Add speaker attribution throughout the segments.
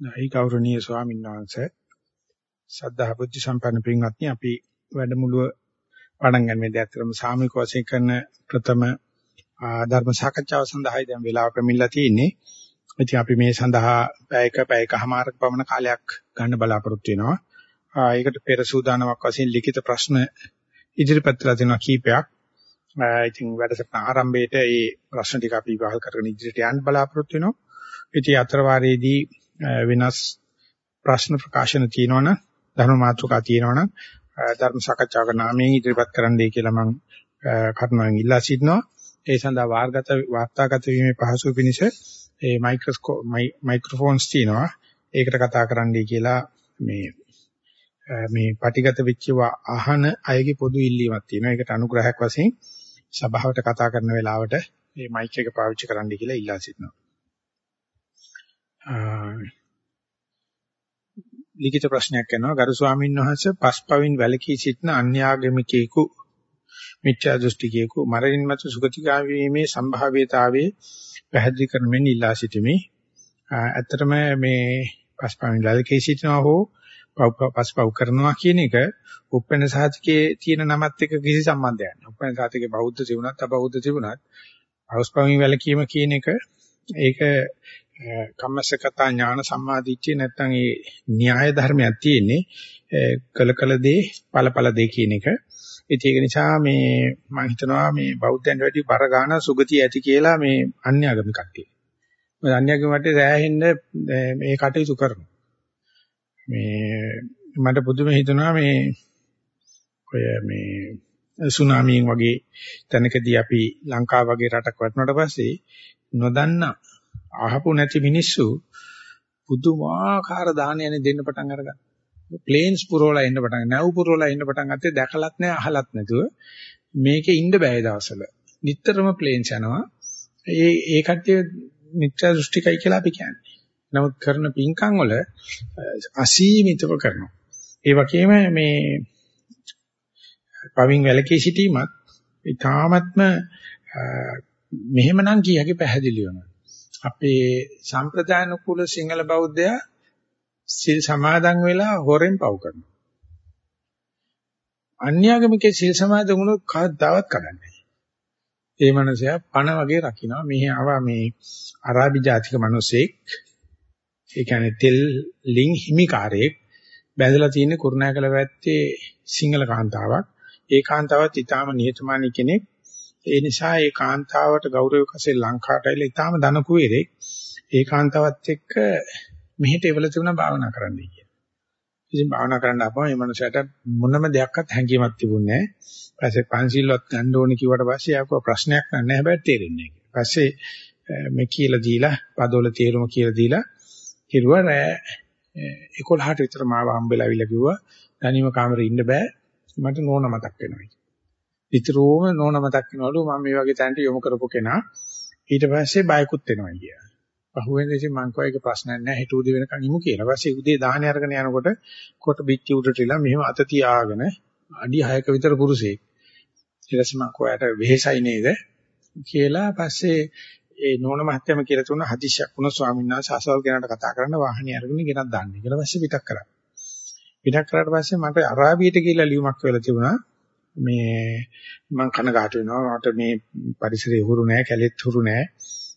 Speaker 1: නයි ගෞරවනීය ස්වාමීන් වහන්සේ සද්ධා බුද්ධ සම්පන්න පින්වත්නි අපි වැඩමුළුව පටන් ගන්න මේ දැක්තරම සාමික වශයෙන් කරන ප්‍රථම ධර්ම සාකච්ඡාව සඳහායි දැන් වෙලාව පැමිණලා තියෙන්නේ. ඉතින් අපි මේ සඳහා පැයක පැයකමාරක පමණ කාලයක් ගන්න බලාපොරොත්තු වෙනවා. ඒකට පෙර සූදානමක් වශයෙන් ලිඛිත ප්‍රශ්න ඉදිරිපත් කරලා තියෙනවා කීපයක්. ඉතින් වැඩසටහන ආරම්භයේට මේ ප්‍රශ්න ටික අපි විවාහ කරගෙන ඉදිරියට යන්න බලාපොරොත්තු වෙනවා. ඉතින් අතර වාරයේදී වෙනස් ප්‍රශ්න ප්‍රකාශන තියෙනවනම් ධර්ම මාතෘකා තියෙනවනම් ධර්ම සාකච්ඡාවක නාමයෙන් ඉදිරිපත් කරන්නයි කියලා මම කරුණාවෙන් ඉල්ලා සිටිනවා. ඒ සඳහා වාර්ගත වාර්තාගත වීමේ පහසුව පිණිස ඒ මයික්‍රොස්කෝප් මයික්‍රොෆෝන්ස් තියෙනවා. ඒකට කතා කරන්නයි කියලා මේ මේ පටිගත වෙච්ච අහන අයගේ පොදු ඉල්ලීමක් තියෙනවා. ඒකට අනුග්‍රහයක් වශයෙන් සභාවට කතා කරන වෙලාවට මේ මයික් එක පාවිච්චි කරන්නයි කියලා ඉල්ලා සිටිනවා. ලිඛිත ප්‍රශ්නයක් කරනවා ගරු ස්වාමීන් වහන්සේ පස්පවින් වැලකී සිටින අන්‍යාගමිකයෙකු මිත්‍යා දෘෂ්ටිකයෙකු මරණින් මතු සුගතිගාමී වීමේ සම්භාව්‍යතාවයේ පැහැදිලි කරමින් ඉල්ලා සිටිමි. ඇත්තටම මේ පස්පවින් වැලකී සිටිනවා හෝ පස්පව් කරනවා කියන එක උපෙන් සාතිකයේ තියෙන නමත් එක්ක කිසි සම්බන්ධයක් නැහැ. උපෙන් සාතිකේ බෞද්ධ තිබුණත් අබෞද්ධ තිබුණත් පස්පවින් වැලකීම කියන එක ඒක කම්මසකතා ඥාන සම්මාදිට්ඨිය නැත්නම් ඒ න්‍යාය ධර්මයක් තියෙන්නේ කල කල දේ ඵල ඵල දේ කියන එක. ඒක නිසා මේ මම හිතනවා මේ බෞද්ධයන්ට වැඩි බර ගන්න සුගතිය ඇති කියලා මේ අන්‍යාගමික කට්ටිය. මොකද අන්‍යාගමික කට්ටිය සෑහෙන්න මේ කටයුතු කරනවා. මේ මට පුදුම හිතෙනවා මේ ඔය මේ සුනාමියෙන් වගේ තැනකදී අපි ලංකාව වගේ රටක් වටනට පස්සේ නොදන්නා අහපු නැති මිනිස්සු පුදුමාකාර දානයනේ දෙන්න පටන් අරගන්න. ප්ලේන්ස් පුරවලා එන්න පටන් නැව් පුරවලා එන්න පටන් ගත්තේ දැකලත් නැහැ අහලත් නැතුව මේකේ ඉන්න බෑ දවසල. නිටතරම ප්ලේන්ස් යනවා. ඒ ඒ කට්ටිය මිත්‍යා දෘෂ්ටිකයි කියලා අපි කියන්නේ. නමුත් කරන පින්කම් වල අසීමිතව කරනවා. ඒ වගේම මේ පවින් වැලකී සිටීමත් ඊ타ත්ම මෙහෙමනම් කියකි පැහැදිලි වෙනවා. අපේ සම්ප්‍රදාන කුල සිංහල බෞද්ධයා සිල් සමාදන් වෙලා හොරෙන් පව් කරනවා. අන්‍යාගමිකේ සිල් සමාදන් වුණොත් කවදාවත් කඩන්නේ ඒ මනුස්සයා පණ වගේ රකින්නවා. මෙහි ආවා මේ අරාබි ජාතික මිනිසෙක්. ඒ කියන්නේ තෙල් ලිං හිමිකාරයෙක් බැඳලා තියෙන කුරුණෑකල වැත්තේ සිංහල කාන්තාවක්. ඒ කාන්තාවත් ඊටාම නිහතමානී කෙනෙක්. ඒ නිසා ඒ කාන්තාවට ගෞරවයක් වශයෙන් ලංකාවට ඇවිල්ලා ඊටාම ධන කුවේරේ ඒ කාන්තාවත් එක්ක මෙහෙට එවල තිබුණා භාවනා කරන්නයි කියලා. ඉතින් භාවනා කරන්න ආපම මේ මනුස්සයාට මොනම දෙයක්වත් හැංගීමක් තිබුණේ නැහැ. පස්සේ පන්සිල්වත් ගන්න ඕනේ කිව්වට පස්සේ ආකෝ ප්‍රශ්නයක් නැහැ හැබැයි තේරෙන්නේ නැහැ. පස්සේ මේ කියලා දීලා පදවල තේරුම කියලා දීලා හිරුවා රෑ 11ට විතර මාව හම්බෙලා අවිලා කිව්වා තනියම කාමරේ ඉන්න බෑ මට නෝන මතක් වෙනවා විතරෝම නෝන මතක් වෙනවලු මම මේ වගේ තැනට යොමු කරපු කෙනා ඊට පස්සේ බයකුත් වෙනවා කියලා. පහුවෙන්ද ඉතින් මං කෝ එක ප්‍රශ්නයක් නැහැ හිත උදේ වෙනකන් ඉමු කියලා. ඊපස්සේ උදේ දාහනේ අරගෙන යනකොට කොට පිටි උඩට ඉලා මෙහෙම අත තියාගෙන අඩි 6ක විතර කුරුසෙක්. ඊට පස්සේ මං කෝයට වෙහෙසයි නේද කියලා පස්සේ ඒ නෝන මහත්තයම කියලා තුන හදිසියක් වුණා ස්වාමීන් වහන්සේ අසවල් කෙනාට කතා කරන්න වාහනේ අරගෙන ගෙනත් දාන්න කියලා පස්සේ පිටක් කරා. පිටක් කරාට පස්සේ මට අරාබියට කියලා ලියුමක් වෙලා තිබුණා. මේ මම කනගාටු වෙනවා. මට මේ පරිසරය හුරු නෑ කැලෙත් හුරු නෑ.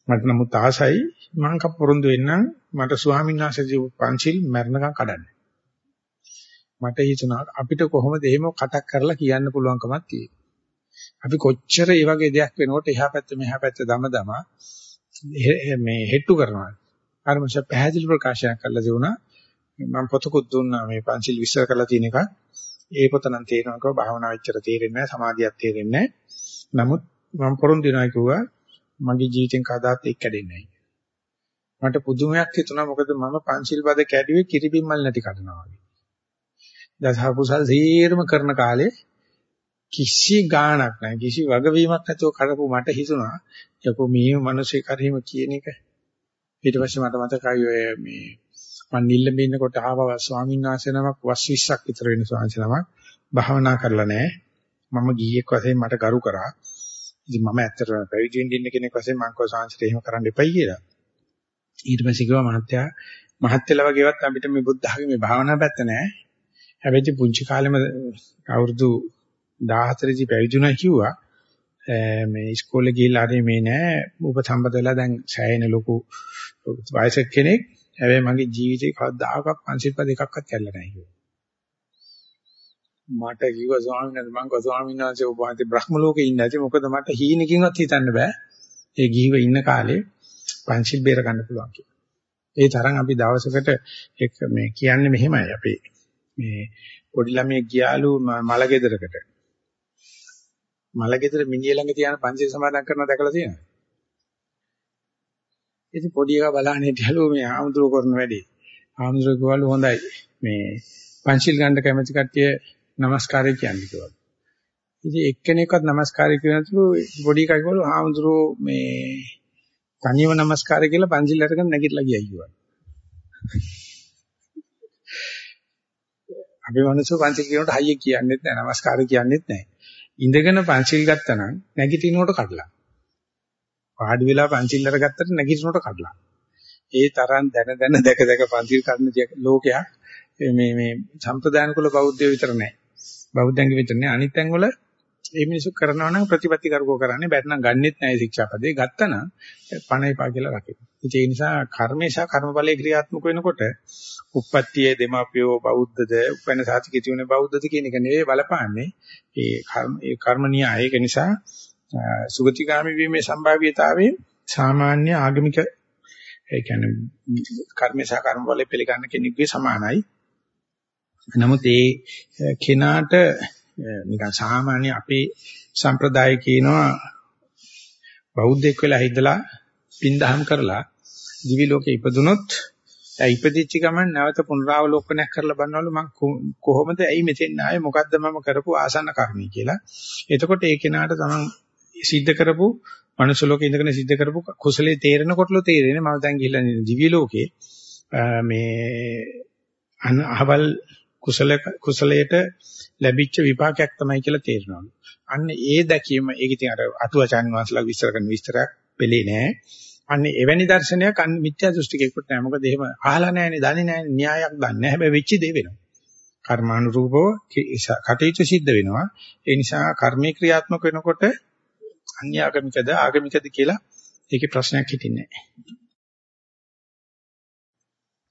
Speaker 1: මට නමුත් ආසයි මම කපොරොන්දු වෙන්නම් මට ස්වාමීන් වහන්සේ දීපු පංචිල් මරණකම් කඩන්න. මට හිතුණා අපිට කොහොමද එහෙම කටක් කරලා කියන්න පුළුවන්කමක් තියෙන්නේ? අපි කොච්චර මේ වගේ දෙයක් වෙනකොට එහා පැත්ත මෙහා පැත්ත දම දම මේ හෙට්ටු කරනවා. අර මොකද පැහැදිලි ප්‍රකාශයක් කරලා දුණා මම පොතකුත් දුන්නා මේ පංචිල් විශ්ල කරලා තියෙන එක. ඒ පොත නම් තේරෙනකව භාවනා වෙච්චර තේරෙන්නේ නැහැ සමාධියක් තේරෙන්නේ නැහැ. නමුත් මම පොරොන්දු වෙනවා කිව්වා මගේ ජීවිතෙන් කවදාත් ඒක කැඩෙන්නේ නැහැ. මට පුදුමයක් හිතුණා මොකද මම පංචිල් පද කැඩුවේ කිරිබිම්මල් නැති කඩනවා වගේ. දසහකුසල් සීරම කරන කාලේ කිසි ගාණක් නැහැ කිසි වගවීමක් නැතුව කරපු මට හිතුණා යකෝ මේ මිනිස්සේ කරීම කියන එක ඊට පස්සේ මට මතකයි ඔය මේ මම නිල්ලඹ ඉන්නකොට ආවා ස්වාමීන් වහන්සේ නමක් වස් 20ක් විතර වෙන ස්වාමීන් නමක් භාවනා කරලා නැහැ. මම ගිහියෙක් වශයෙන් මට ගරු කරා. ඉතින් මම ඇත්තටම පැවිදි වෙන්න ඉන්න කෙනෙක් වශයෙන් මම කෝ ස්වාමීන්ට එහෙම කරන්න එපයි කියලා. ඊට පස්සේ කිව්වා මහත්තයා මහත්යලා වගේවත් අපිට මේ බුද්ධ ආගමේ භාවනා පැත්ත නැහැ. හැබැයි පුංචි කාලෙම අවුරුදු 14 දී පැවිදුණා කිව්වා. මේ ඉස්කෝලේ ගිහිල්ලා හරි මේ නෑ උපසම්පද වෙලා දැන් සෑහෙන ලොකු වයසක කෙනෙක්. හැබැයි මගේ ජීවිතේ කවදාකවත් පන්සිල් පද එකක්වත් කැල්ලා නැහැ කිව්වා. මට කිව්වා ස්වාමීන් වහන්සේ මං කිව්වා ස්වාමීන් වහන්සේ ඔබ වහන්සේ බ්‍රහ්ම ලෝකේ ඉන්න ඇති මොකද මට හීනකින්වත් හිතන්න බෑ. ඒ ගිහිව ඉන්න කාලේ පන්සිල් බේර ගන්න පුළුවන් කියලා. ඒ තරම් අපි දවසකට එක මේ කියන්නේ මෙහෙමයි අපි මේ පොඩි ළමයෙක් ගියාලු මල ගෙදරකට. මල ගෙදර මිනිහ ළඟ තියාන පන්සිල් සමාදන් කරනවා දැකලා තියෙනවද? ඉතින් පොඩි එකා බලන්නේ හිටියලු මේ ආමුදුර කරන වැඩි. ආමුදුර කිව්වලු හොඳයි. මේ පංචිල් ගන්න කැමති කට්ටිය নমස්කාරය කියන්නේ කිව්වලු. ඉතින් එක්කෙනෙක්වත් নমස්කාරය කියනතුළු පොඩි එකා කිව්වලු ආමුදුර මේ තනියම নমස්කාරය කියලා පංචිල් අරගෙන නැගිටලා ගියා කිව්වලු. අපි මිනිස්සු පංචිල් කියනකොට හයිය කියන්නේත් නැහැ, নমස්කාරය කියන්නේත් නැහැ. ඉඳගෙන පංචිල් ගත්තනම් නැගිටිනකොට කඩලා වාඩි වෙලා පන්සිල් අරගත්තට නැගිටිනකොට කඩලා. ඒ තරම් දැන දැන දැක දැක පන්සිල් කඩන ලෝකයක් මේ මේ සම්ප්‍රදාන කුල බෞද්ධය විතර නැහැ. බෞද්ධයන්ගේ විතර නෑ අනිත් තැන් වල මේ මිනිස්සු කරනවා නම් ප්‍රතිපත්ති කරකෝ කරන්නේ බැත්නම් ගන්නෙත් නැහැ ශික්ෂාපදේ ගත්තා නම් පණ එපා කියලා රකින්න. ඒ නිසා කර්මේ සහ කර්මඵලයේ ක්‍රියාත්මක වෙනකොට උප්පත්තියේ දෙමාපියෝ බෞද්ධද උපැන්න සාතිකේ තියෙන බෞද්ධද කියන එක නෙවෙයි බලපාන්නේ. ඒ කර්ම ඒ කර්ම න්‍යාය ඒක නිසා සුගතිගාමි වීමේ සම්භාව්‍යතාවය සාමාන්‍ය ආගමික ඒ කියන්නේ කර්මේ සහ කර්මඵලයේ පිළිගන්න කෙනෙකුගේ සමානයි. නමුත් ඒ කෙනාට නිකන් සාමාන්‍ය අපේ සම්ප්‍රදාය කියනවා බෞද්ධෙක් වෙලා හිටලා පින්දහම් කරලා දිවි ලෝකේ ඉපදුනොත් ඒ ඉපදිච්ච ගමන් නැවත පුනරාවලෝකනයක් කරලා බලනවලු මම කොහොමද ඇයි මෙතෙන් ආවේ මොකද්ද මම කරපු ආසන්න කර්මී කියලා. එතකොට ඒ කෙනාට තමන් සිද්ධ කරපු මනුෂ්‍ය ලෝකේ ඉඳගෙන සිද්ධ කරපු කුසලයේ තේරෙනකොටලු තේරෙන්නේ මම දැන් ගිහිල්ලා දිවි ලෝකේ මේ අහවල් කුසල කුසලයට ලැබිච්ච විපාකයක් තමයි කියලා තේරෙනවා. අන්න ඒ දැකීම ඒක ඉතින් අර අතුවචන් වහන්සලා විස්තර කරන විස්තරයක් පෙළේ නෑ. අන්න එවැනි දර්ශනයක් අන්න මිත්‍යා දෘෂ්ටිකෙකුට නෑ. මොකද එහෙම අහලා නෑනේ, දන්නේ නෑනේ, න්‍යායක් දන්නේ නෑ. හැබැයි වෙච්ච දේ වෙනවා. කර්මානුරූපව කටයුතු සිද්ධ වෙනවා. ඒ නිසා කර්මී ක්‍රියාත්මක වෙනකොට අන්‍යාගමිකද ආගමිකද කියලා ඒකේ ප්‍රශ්නයක් හිටින්නේ නැහැ.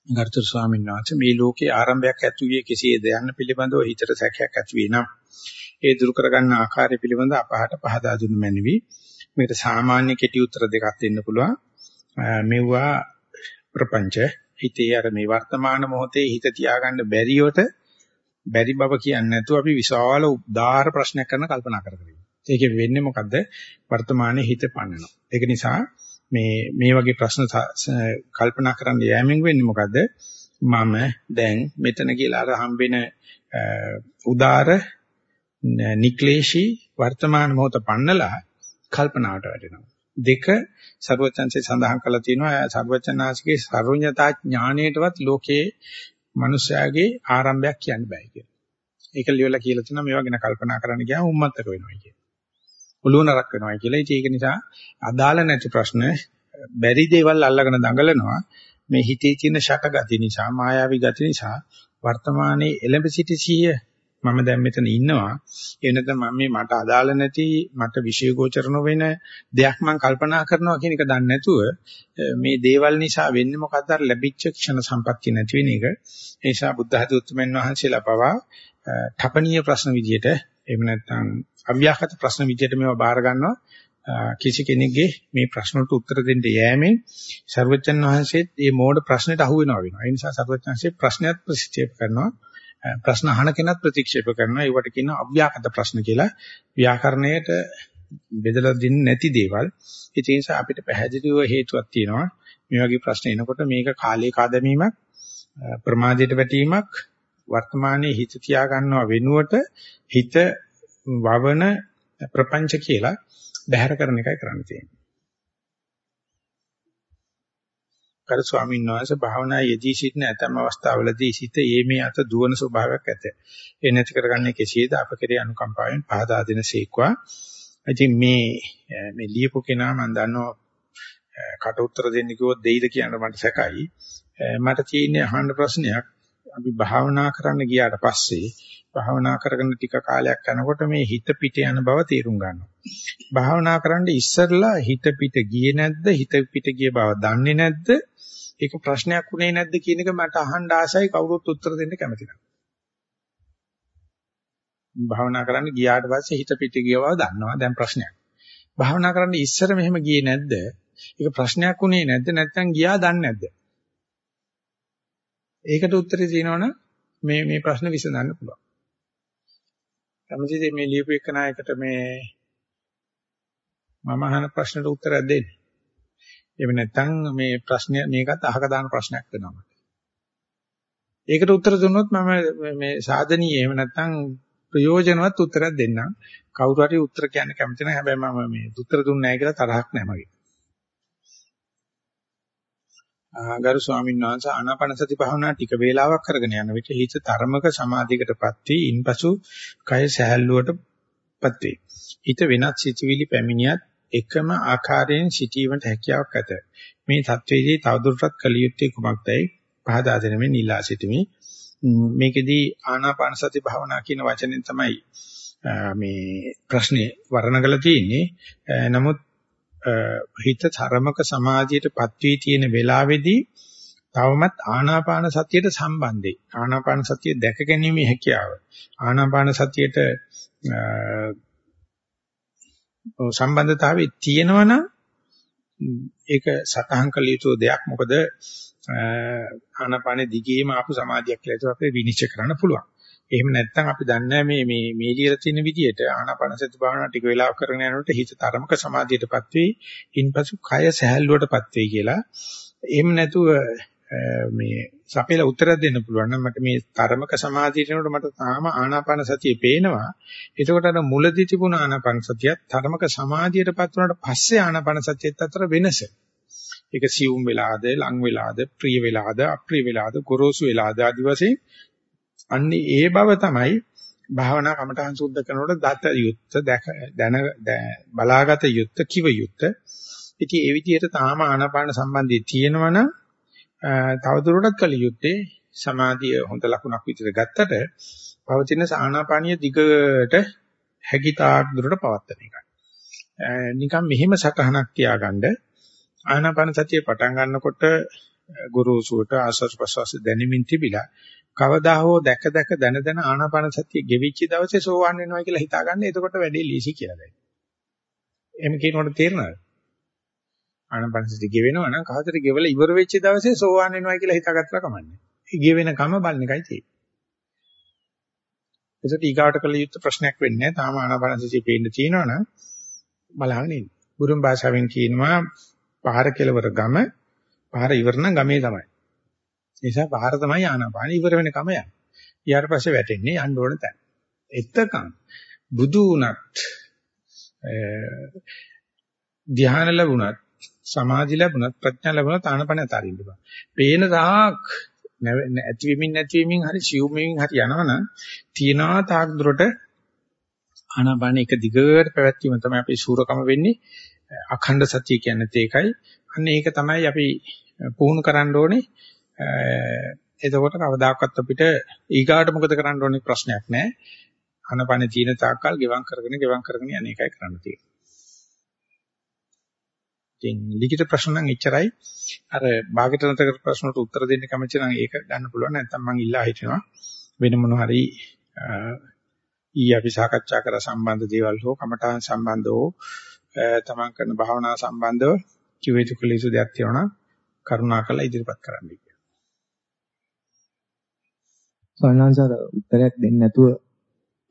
Speaker 1: ගරුතර ස්වාමීන් වහන්සේ මේ ලෝකේ ආරම්භයක් ඇති වූයේ කෙසේද යන්න පිළිබඳව හිතට සැකයක් ඇති වෙනම් ඒ දුරු කරගන්න ආකාරය පිළිබඳ අපහට පහදා දුන්න මැනවි. මේකට සාමාන්‍ය කෙටි උත්තර දෙකක් දෙන්න පුළුවන්. මෙවුවා ප්‍රපංච හිතේ අර මේ වර්තමාන මොහොතේ හිත තියාගන්න බැරිවට බැරි බව කියන්නේ නැතුව අපි විශාල උදාාර ප්‍රශ්නයක් කරන කල්පනා කර කර ඉන්නවා. ඒකෙ වෙන්නේ මොකද්ද? වර්තමානයේ හිත පන්නනවා. ඒක නිසා මේ මේ වගේ ප්‍රශ්න කල්පනා කරන්න යෑමෙන් වෙන්නේ මොකද්ද? මම දැන් මෙතන කියලා අර හම්බෙන උදාර නික්ලේශී වර්තමාන මොහොත පන්නලා කල්පනාවට වැටෙනවා. දෙක සර්වචන්සේ සඳහන් කළා තියෙනවා සර්වචනාසිකේ සර්වඥතා ඥාණයටවත් ලෝකේ මිනිස්යාගේ ආරම්භයක් කියන්න බෑ කියලා. ඒක ලියවලා කියලා තියෙනවා මේවා ගැන කල්පනා කරන්න ගියාම උම්මත්තක වෙනවා කියලා. ඔළුව නරක් වෙනවා කියලා. ඒක නිසා අදාළ නැති ප්‍රශ්න බැරි දේවල් අල්ලගෙන දඟලනවා. මේ හිතේ තියෙන ෂටගති නිසා, මායාවී ගති නිසා වර්තමානයේ එළඹ සිටි සිහිය මම දැන් මෙතන ඉන්නවා. ඒ නැත්නම් මම මේ මට අදාළ නැති මට විශේෂෝචර නොවන දෙයක් මම කල්පනා කරනවා කියන එක දන්නේ නැතුව මේ දේවල් නිසා වෙන්නේ මොකද්ද අර ලැබිච්ච ක්ෂණ සම්පත්තිය නැති වෙන එක. ඒ නිසා බුද්ධ ධර්මයෙන් වහන්සේලා පවා තපනීය ප්‍රශ්න විදියට එහෙම නැත්නම් අව්‍යාකට ප්‍රශ්න විදියට මේවා බාර ගන්නවා කිසි කෙනෙක්ගේ මේ ප්‍රශ්නට උත්තර දෙන්න යෑමෙන් ਸਰවචන් වහන්සේත් මේ මෝඩ ප්‍රශ්නෙට අහු වෙනවා වෙනවා. ඒ නිසා ਸਰවචන්සේ ප්‍රශ්නයත් ප්‍රතික්ෂේප කරනවා. ප්‍රශ්න අහන කෙනත් ප්‍රතික්ෂේප කරනවා. ඒවට කියන අව්‍යාකට ප්‍රශ්න කියලා. ව්‍යාකරණයට බෙදලා දෙන්නේ නැති දේවල්. ඒ නිසා අපිට පැහැදිලිව හේතුවක් තියෙනවා. මේ වගේ ප්‍රශ්න එනකොට මේක කාලේ කාදමීමක් ප්‍රමාදයට වැටීමක් වර්තමානයේ හිත තියා ගන්නව වෙනුවට හිත වවන ප්‍රපංච කියලා බැහැර කරන එකයි කරන්න තියෙන්නේ. කර ස්වාමීන් වහන්සේ භාවනා යෙදී සිටින ඇතම් අවස්ථාවලදී සිත ඒමේ අත දුවන ස්වභාවයක් ඇත. ඒ නැති කරගන්නේ කෙසේද අප කෙරේ අනුකම්පාවෙන් පහදා දෙන සීක්වා. ඉතින් මේ මේ ලියපු කෙනා මම දන්නවා කට උතර දෙන්න කිව්වොත් දෙයිද කියන මට සැකයි. මට තියෙන්නේ අහන්න ප්‍රශ්නයක්. අපි භාවනා කරන්න ගියාට පස්සේ භාවනා කරගෙන ටික කාලයක් යනකොට මේ හිත පිට යන බව තේරුම් ගන්නවා. භාවනා කරන්න ඉස්සරලා හිත පිට ගියේ නැද්ද? හිත පිට ගිය බව දන්නේ නැද්ද? ඒක ප්‍රශ්නයක් උනේ නැද්ද කියන එක මට අහන්න ආසයි කවුරුත් උත්තර දෙන්න කැමති නැහැ. භාවනා කරන්න ගියාට පස්සේ හිත පිට ගිය බව දන්නවා. දැන් ප්‍රශ්නයක්. භාවනා කරන්න ඉස්සර මෙහෙම ගියේ නැද්ද? ඒක ප්‍රශ්නයක් උනේ නැද්ද? නැත්නම් ගියා දන්නේ නැද්ද? ඒකට උත්තරේ තියෙනවනම් මේ මේ ප්‍රශ්න විසඳන්න පුළුවන්. කැමතිද මේ ලියපු එක නායකට මේ මම අහන ප්‍රශ්නට උත්තරයක් දෙන්න. එහෙම නැත්නම් මේ ප්‍රශ්නය මේකත් අහක දාන ප්‍රශ්නයක් වෙනවා මට. ඒකට උත්තර දුන්නොත් මම මේ සාධනීය එහෙම නැත්නම් ප්‍රයෝජනවත් උත්තරයක් දෙන්නම්. කවුරු හරි උත්තර කියන්න කැමති නැහැ. හැබැයි මම මේ උත්තර දුන්නේ නැහැ කියලා තරහක් නැහැ මගේ. ගරු ස්වාමීන් වහන්සේ ආනාපාන සති භාවනා ටික වේලාවක් කරගෙන යන විට හිත ධර්මක සමාධියකටපත් වී ඉන්පසු කය සැහැල්ලුවටපත් වේ. හිත වෙනත් සිතුවිලි පැමිණියත් එකම ආකාරයෙන් සිටීමට හැකියාවක් ඇත. මේ தത്വයේදී තවදුරටත් කළ යුත්තේ කුමක්දයි පහදා දෙනෙමින් ඉල්ලා සිටිමි. මේකෙදී ආනාපාන සති භාවනා කියන වචනේ තමයි මේ ප්‍රශ්නේ වර්ණගල තියෙන්නේ. නමුත් හිත තරමක සමාධියටපත් වී තියෙන වෙලාවේදී තවමත් ආනාපාන සතියට සම්බන්ධයි. ආනාපාන සතිය දැක ගැනීමේ හැකියාව. ආනාපාන සතියට සම්බන්ධතාවයේ තියෙනවනම් ඒක සතහන් කළ යුතු දෙයක්. මොකද ආනාපාන දිගේම ආපු සමාධියක් කියලා ඒක අපේ විනිශ්චය කරන්න පුළුවන්. එහෙම නැත්නම් අපි දන්නේ මේ මේ මේ ලියලා තියෙන විදිහට ආනාපානසති භාවනා ටික වෙලාවක් කරගෙන යනකොට හිත තරමක සමාධියටපත් වෙයි, ඉන්පසු කය සැහැල්ලුවටපත් වෙයි කියලා. එහෙම නැතුව මේ සපේලා උත්තරයක් දෙන්න පුළුවන් නම් මට මේ තරමක සමාධියට යනකොට මට තාම ආනාපාන සතිය පේනවා. එතකොට අර මුලදී තිබුණ ආනාපාන සතියත් තරමක සමාධියටපත් වුණාට පස්සේ ආනාපාන සතියත් අතර වෙනස. ඒක සියුම් වෙලාද, ලං වෙලාද, ප්‍රිය වෙලාද, අප්‍රිය වෙලාද, ගොරෝසු වෙලාද ආදි වශයෙන් අන්නේ ඒ බව තමයි භාවනා කමඨහං සුද්ධ කරනකොට දත යුත්ත දැක දැන බලාගත යුත්ත කිව යුත්ත. ඉතින් ඒ විදිහට තාම ආනාපාන සම්බන්ධය තියෙනවනම් තවදුරටත් කල යුත්තේ සමාධිය හොඳ ලකුණක් විදිහට ගත්තට පවතින ආනාපානිය දිගට හැකිතාක් දුරට පවත්වන එකයි. නිකන් මෙහෙම සටහනක් තියාගන්න ආනාපාන සතිය පටන් ගන්නකොට ගුරුසුවට ආස්වාද ප්‍රසවාස දැනෙමින් තිබිලා කවදා හෝ දැක දැක දන දන ආනාපාන සතිය ගෙවිච්ච දවසේ සෝවන් වෙනවා කියලා හිතාගන්න. එතකොට වැඩේ ලීසි කියලා දැන්. එහෙම කියනකොට තේරෙනවද? ආනාපාන සතිය ගෙවෙනවා නම් කවදද ගෙවල ඉවර වෙච්ච දවසේ සෝවන් වෙනවා කියලා හිතාගත්තා කමන්නේ. ඒ ගෙවෙන කම බලන එකයි තියෙන්නේ. ඒසට ඊගාට කළ යුත්තේ ප්‍රශ්නයක් වෙන්නේ නැහැ. තාම ආනාපාන සතිය පේන්න තියෙනවනම් බලහන් ඉන්න. බුරුම් භාෂාවෙන් කියනවා පහර කෙලවර ගම පහර ඉවර නම් ගමේ තමයි. නිසා පහර තමයි ආනාපාන ඉවර වෙන කම යන්නේ. ඊට පස්සේ වැටෙන්නේ යන්න ඕන තැන. එතකන් බුදු වුණත් ධ්‍යාන ලැබුණත් සමාධි ලැබුණත් ප්‍රඥා ලැබුණත් ආනාපාන අතාරින්න බෑ. පේන තාක් ඇතිවීමින් නැතිවීමින් හරි සියුම්මින් හරි යනවනම් තියනා තාක් දුරට ආනාපාන එක දිගට පැවැත්වීම තමයි අපේ සූරකම වෙන්නේ. අඛණ්ඩ සතිය කියන්නේ ඒකයි. අන්න ඒක තමයි අපි පුහුණු කරන්න ඕනේ. එතකොට කවදාකවත් අපිට ඊගාට මොකද කරන්න ඕනේ ප්‍රශ්නයක් නැහැ. අනපන තියෙන තාක්කල් ගෙවම් කරගෙන ගෙවම් කරගෙන යන එකයි කරන්න තියෙන්නේ. ඉතින් ලිඛිත ප්‍රශ්න නම් එච්චරයි. අර භාගයට නතර ප්‍රශ්නට උත්තර දෙන්න කැමති නම් ඒක ගන්න පුළුවන්. නැත්නම් මම ඉල්ලා හිටිනවා වෙන මොන හරි ඊ අපි සාකච්ඡා කර සම්බන්ධ දේවල් හෝ කමඨාන් සම්බන්ධව තමන් කරන භාවනා සම්බන්ධව කිව යුතු කළ යුතු දෙයක් තියෙනවා කරුණාකරලා ඉදිරිපත් කරන්න.
Speaker 2: ස්වාමීනාන්සාර උත්තරයක් දෙන්නේ නැතුව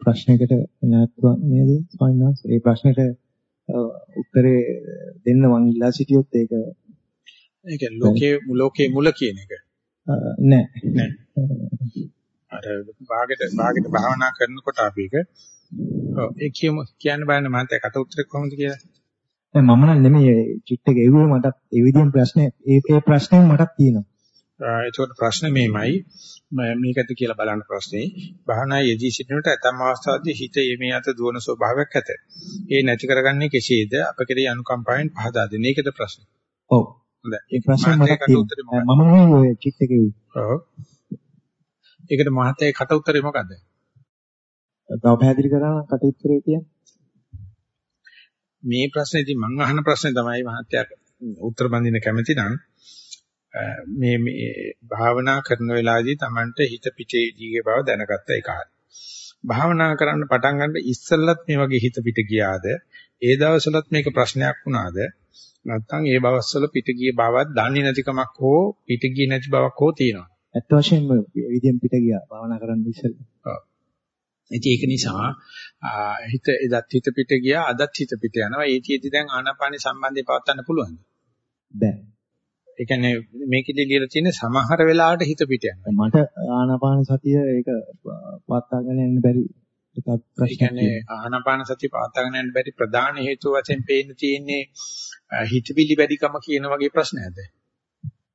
Speaker 2: ප්‍රශ්නයකට නැත්නම් නේද ස්වාමීනාන්ස ඒ ප්‍රශ්නෙට උත්තරේ දෙන්න මං ඉල්ලා සිටියොත් ඒක
Speaker 1: ඒක ලෝකේ ලෝකේ මුල කියන එක.
Speaker 2: නෑ.
Speaker 1: නෑ. අර භාගෙට භාගෙට භාවනා කරනකොට අපි ඒක ඒ කියමු කියන්න බෑනේ මන්ට කට උත්තරේ කොහොමද කියලා
Speaker 2: දැන් මම නම් නෙමෙයි චිට් එක එව්වේ මටත් ඒ විදිහෙන් ප්‍රශ්නේ ඒ ඒ ප්‍රශ්නේ මටත් තියෙනවා
Speaker 1: ඒකට ප්‍රශ්නේ මේමයි මේකද කියලා බලන්න ප්‍රශ්නේ. භාවනා යෙදී සිටිනකොට ඇතම් අවස්ථාවකදී හිත මේ අත දුවන ස්වභාවයක් ඇත. ඒ නැති කරගන්නේ කෙසේද? අප කෙරෙහි අනුකම්පාවෙන් පහදා දෙන. ඒකද ප්‍රශ්නේ.
Speaker 2: ඔව්.
Speaker 1: හොඳයි.
Speaker 2: ඒ ප්‍රශ්නේ
Speaker 1: මහත්තයා
Speaker 2: මට
Speaker 1: මොකක්ද?
Speaker 2: මම ඔය චිට් එකේ
Speaker 1: ඔව්. ඒකට මහත්තයාගේ කට උත්තරේ මොකද්ද?
Speaker 2: තව පැහැදිලි කරා නම් කට උත්තරේ කියන්නේ.
Speaker 1: මේ ප්‍රශ්නේදී මම අහන ප්‍රශ්නේ තමයි මහත්තයා උත්තර බඳින්න කැමති නම් අ, මේ මේ භාවනා කරන වෙලාවේදී Tamanට හිත පිටේ දීගේ බව දැනගත්ත එක හරි. භාවනා කරන්න පටන් ගන්න ඉස්සෙල්ලත් මේ වගේ හිත පිට ගියාද? ඒ දවස්වලත් මේක ප්‍රශ්නයක් වුණාද? නැත්නම් ඒ බවස්වල පිට ගිය බවක් දන්නේ නැතිකමක් හෝ පිට ගියේ නැති බවක් හෝ තියෙනවා.
Speaker 2: ඇත්ත වශයෙන්ම විදියෙන් පිට ගියා භාවනා කරන්න ඉස්සෙල්ලා.
Speaker 1: ඉතින් ඒක නිසා හිත එදත් හිත පිට ගියා අදත් හිත පිට යනවා. ඒතිෙදි දැන් ආනාපානි සම්බන්ධය පවත්වන්න පුළුවන්ද?
Speaker 2: බෑ.
Speaker 1: ඒ කියන්නේ මේකෙදි ලියලා තියෙන සමහර වෙලාවට හිත පිට යනවා.
Speaker 2: මට ආනාපාන සතිය ඒක පවත්වාගෙන යන්න බැරි එකක්
Speaker 1: ඒ
Speaker 2: ප්‍රශ්නයක්
Speaker 1: කියන්නේ
Speaker 2: තියෙනවා.
Speaker 1: ආනාපාන සතිය පවත්වාගෙන යන්න බැරි ප්‍රධාන හේතුව වශයෙන් පේන්න තියෙන්නේ හිතවිලි වැඩිකම කියන වගේ ප්‍රශ්නයක්ද?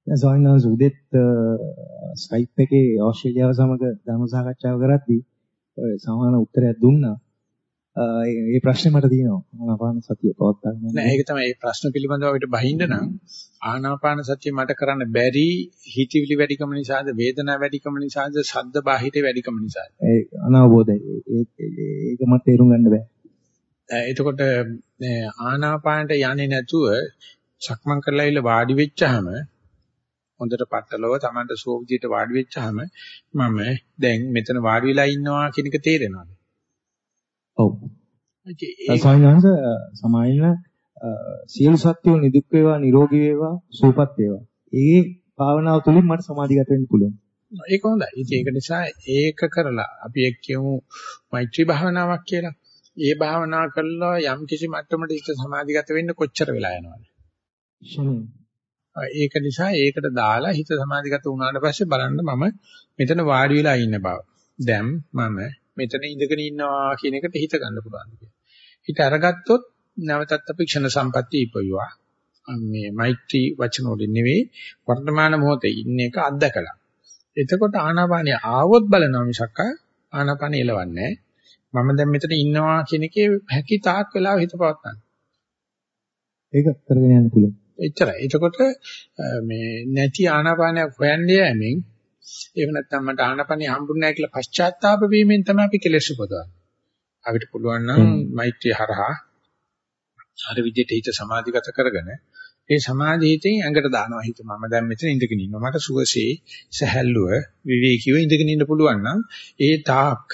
Speaker 2: දැන් වහන්සේ උදෙත් ස්කයිප් එකේ ඕස්ට්‍රේලියාව සමග ධර්ම සාකච්ඡාව කරද්දී සමාන උත්තරයක් දුන්නා. ඒ ඒ ප්‍රශ්නේ මට තියෙනවා. ආනාපාන සතිය පවත්වාගෙන
Speaker 1: නෑ ඒක තමයි මේ ප්‍රශ්න පිළිබඳව අපිට බහින්න නම් ආනාපාන සතිය මට කරන්න බැරි හිතවිලි වැඩිකම නිසාද වේදනාව වැඩිකම නිසාද ශබ්ද බාහිර වැඩිකම නිසාද?
Speaker 2: ඒ අනවබෝධය. ඒ- ඒ- ඒක මට තේරුම් ගන්න බෑ.
Speaker 1: එතකොට ආනාපානට යන්නේ නැතුව සක්මන් කරලා ඉල වාඩි වෙච්චාම හොඳට පట్టලව Tamanට සෝවිදියට වාඩි වෙච්චාම මම දැන් මෙතන වාඩි වෙලා ඉන්නවා කියන එක තේරෙනවද?
Speaker 2: ඔව්. වහන්සේ සමායින සියලු සත්‍යෝ නිදුක් වේවා නිරෝගී වේවා සුවපත් වේවා. ඒ භාවනාව තුළින් මට සමාධිගත වෙන්න පුළුවන්.
Speaker 1: ඒක හොඳයි. ඉතින් ඒක නිසා ඒක කරලා අපි එක් කියමු මෛත්‍රී භාවනාවක් කියලා. ඒ භාවනා කළා යම් කිසි මට්ටමකට ඉස්ස සමාධිගත වෙන්න කොච්චර වෙලා යනවද?
Speaker 2: ෂණේ.
Speaker 1: ඒක නිසා ඒකට දාලා හිත සමාධිගත වුණාට පස්සේ බලන්න මම මෙතන වාඩි වෙලා ඉන්න බව. දැන් මම මෙතන ඉඳගෙන ඉන්නවා කියන එකට හිත ගන්න පුළුවන් කියලා. හිත අරගත්තොත් නැවතත් අපි ක්ෂණ සම්පatti ඉපයුවා. මේ මෛත්‍රී වචන වලින් නෙවෙයි වර්තමාන මොහොතේ ඉන්න එක අත්දකලා. එතකොට ආනාපානිය ආවොත් බලනවා මිසක් ආනාපානිය එලවන්නේ මම දැන් මෙතන ඉන්නවා කියන එකේ හැකි තාක් වෙලාව හිත පවත්වා
Speaker 2: ඒක කරගෙන යන්න පුළුවන්.
Speaker 1: එච්චරයි. එතකොට මේ නැති ආනාපානයක් හොයන්න යෑමෙන් එහෙම නැත්නම් මට ආනාපානිය හම්බුනේ නැහැ කියලා පශ්චාත්තාප වීමෙන් තමයි අපි කෙලෙස් උපදවන්නේ. අපිට පුළුවන් නම් මෛත්‍රිය හරහා අර විදිහට හිත සමාධිගත කරගෙන ඒ සමාධි හිතෙන් ඇඟට දානවා හිත මම දැන් මෙතන ඉඳගෙන ඉන්නවා මට සුවසේ සහැල්ලුව විවේකීව ඉඳගෙන ඉන්න පුළුවන් නම් ඒ තාක්